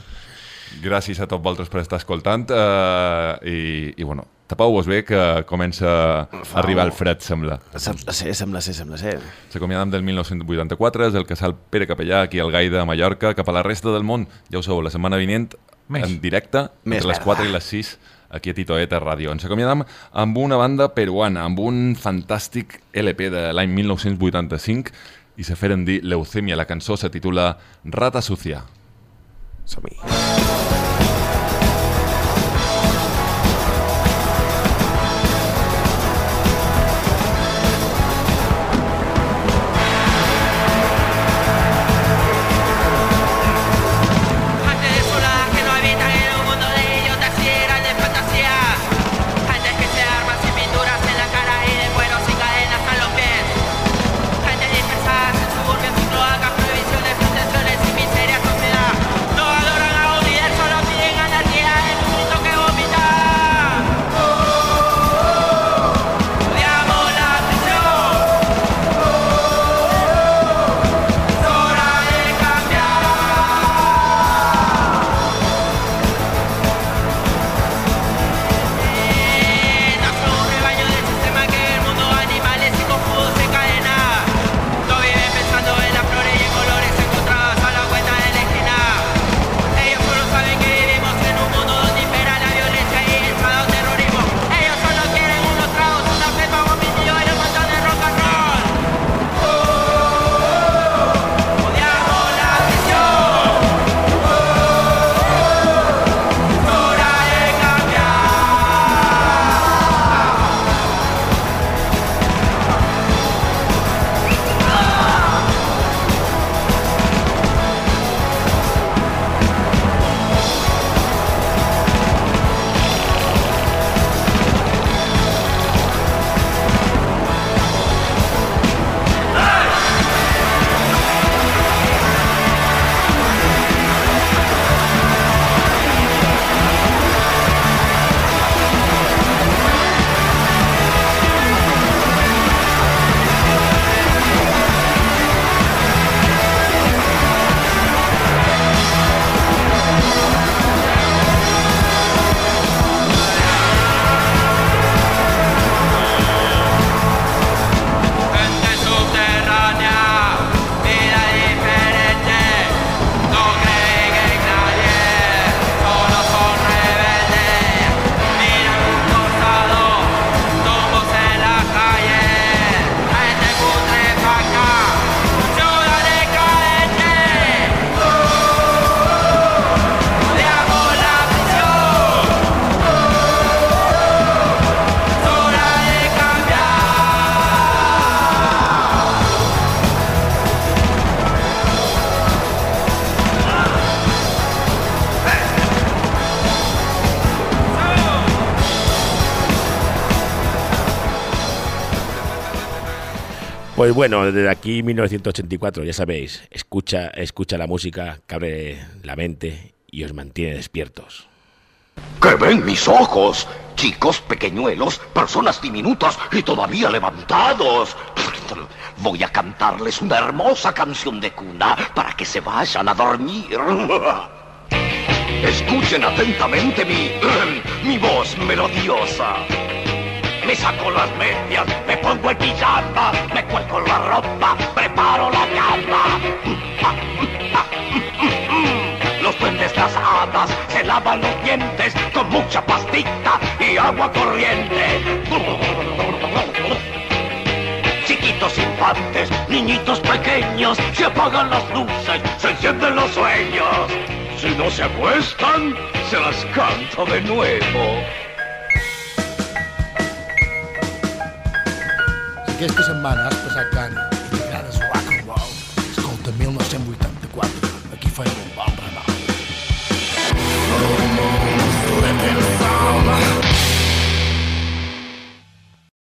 Gràcies a tots vosaltres per estar escoltant eh, i, i bueno, tapeu-vos bé que comença a arribar el fred, sembla. Sembla ser, sembla ser, sembla ser. S'acomiadam del 1984, és el casal Pere Capellà, aquí al Gaida, a Mallorca, cap a la resta del món. Ja ho sabeu, la setmana vinent, Més. en directe, Més entre les merda. 4 i les 6, aquí a Titoeta Ràdio. Ens acomiadam amb una banda peruana, amb un fantàstic LP de l'any 1985, i se feren dir Leucemia. La cançó se titula Rata Sucia. Som-hi. Pues bueno, desde aquí 1984, ya sabéis, escucha, escucha la música que abre la mente y os mantiene despiertos. ¿Qué ven mis ojos? Chicos pequeñuelos, personas diminutas y todavía levantados. Voy a cantarles una hermosa canción de cuna para que se vayan a dormir. Escuchen atentamente mi, mi voz melodiosa. Saco las medias, me pongo en pijama, me cuelgo la ropa, preparo la cama. Los duendes, las hadas, se lavan los dientes con mucha pastita y agua corriente. Chiquitos infantes, niñitos pequeños, se apagan las luces, se encienden los sueños. Si no se acuestan, se las canto de nuevo. Aquesta setmana has passat cant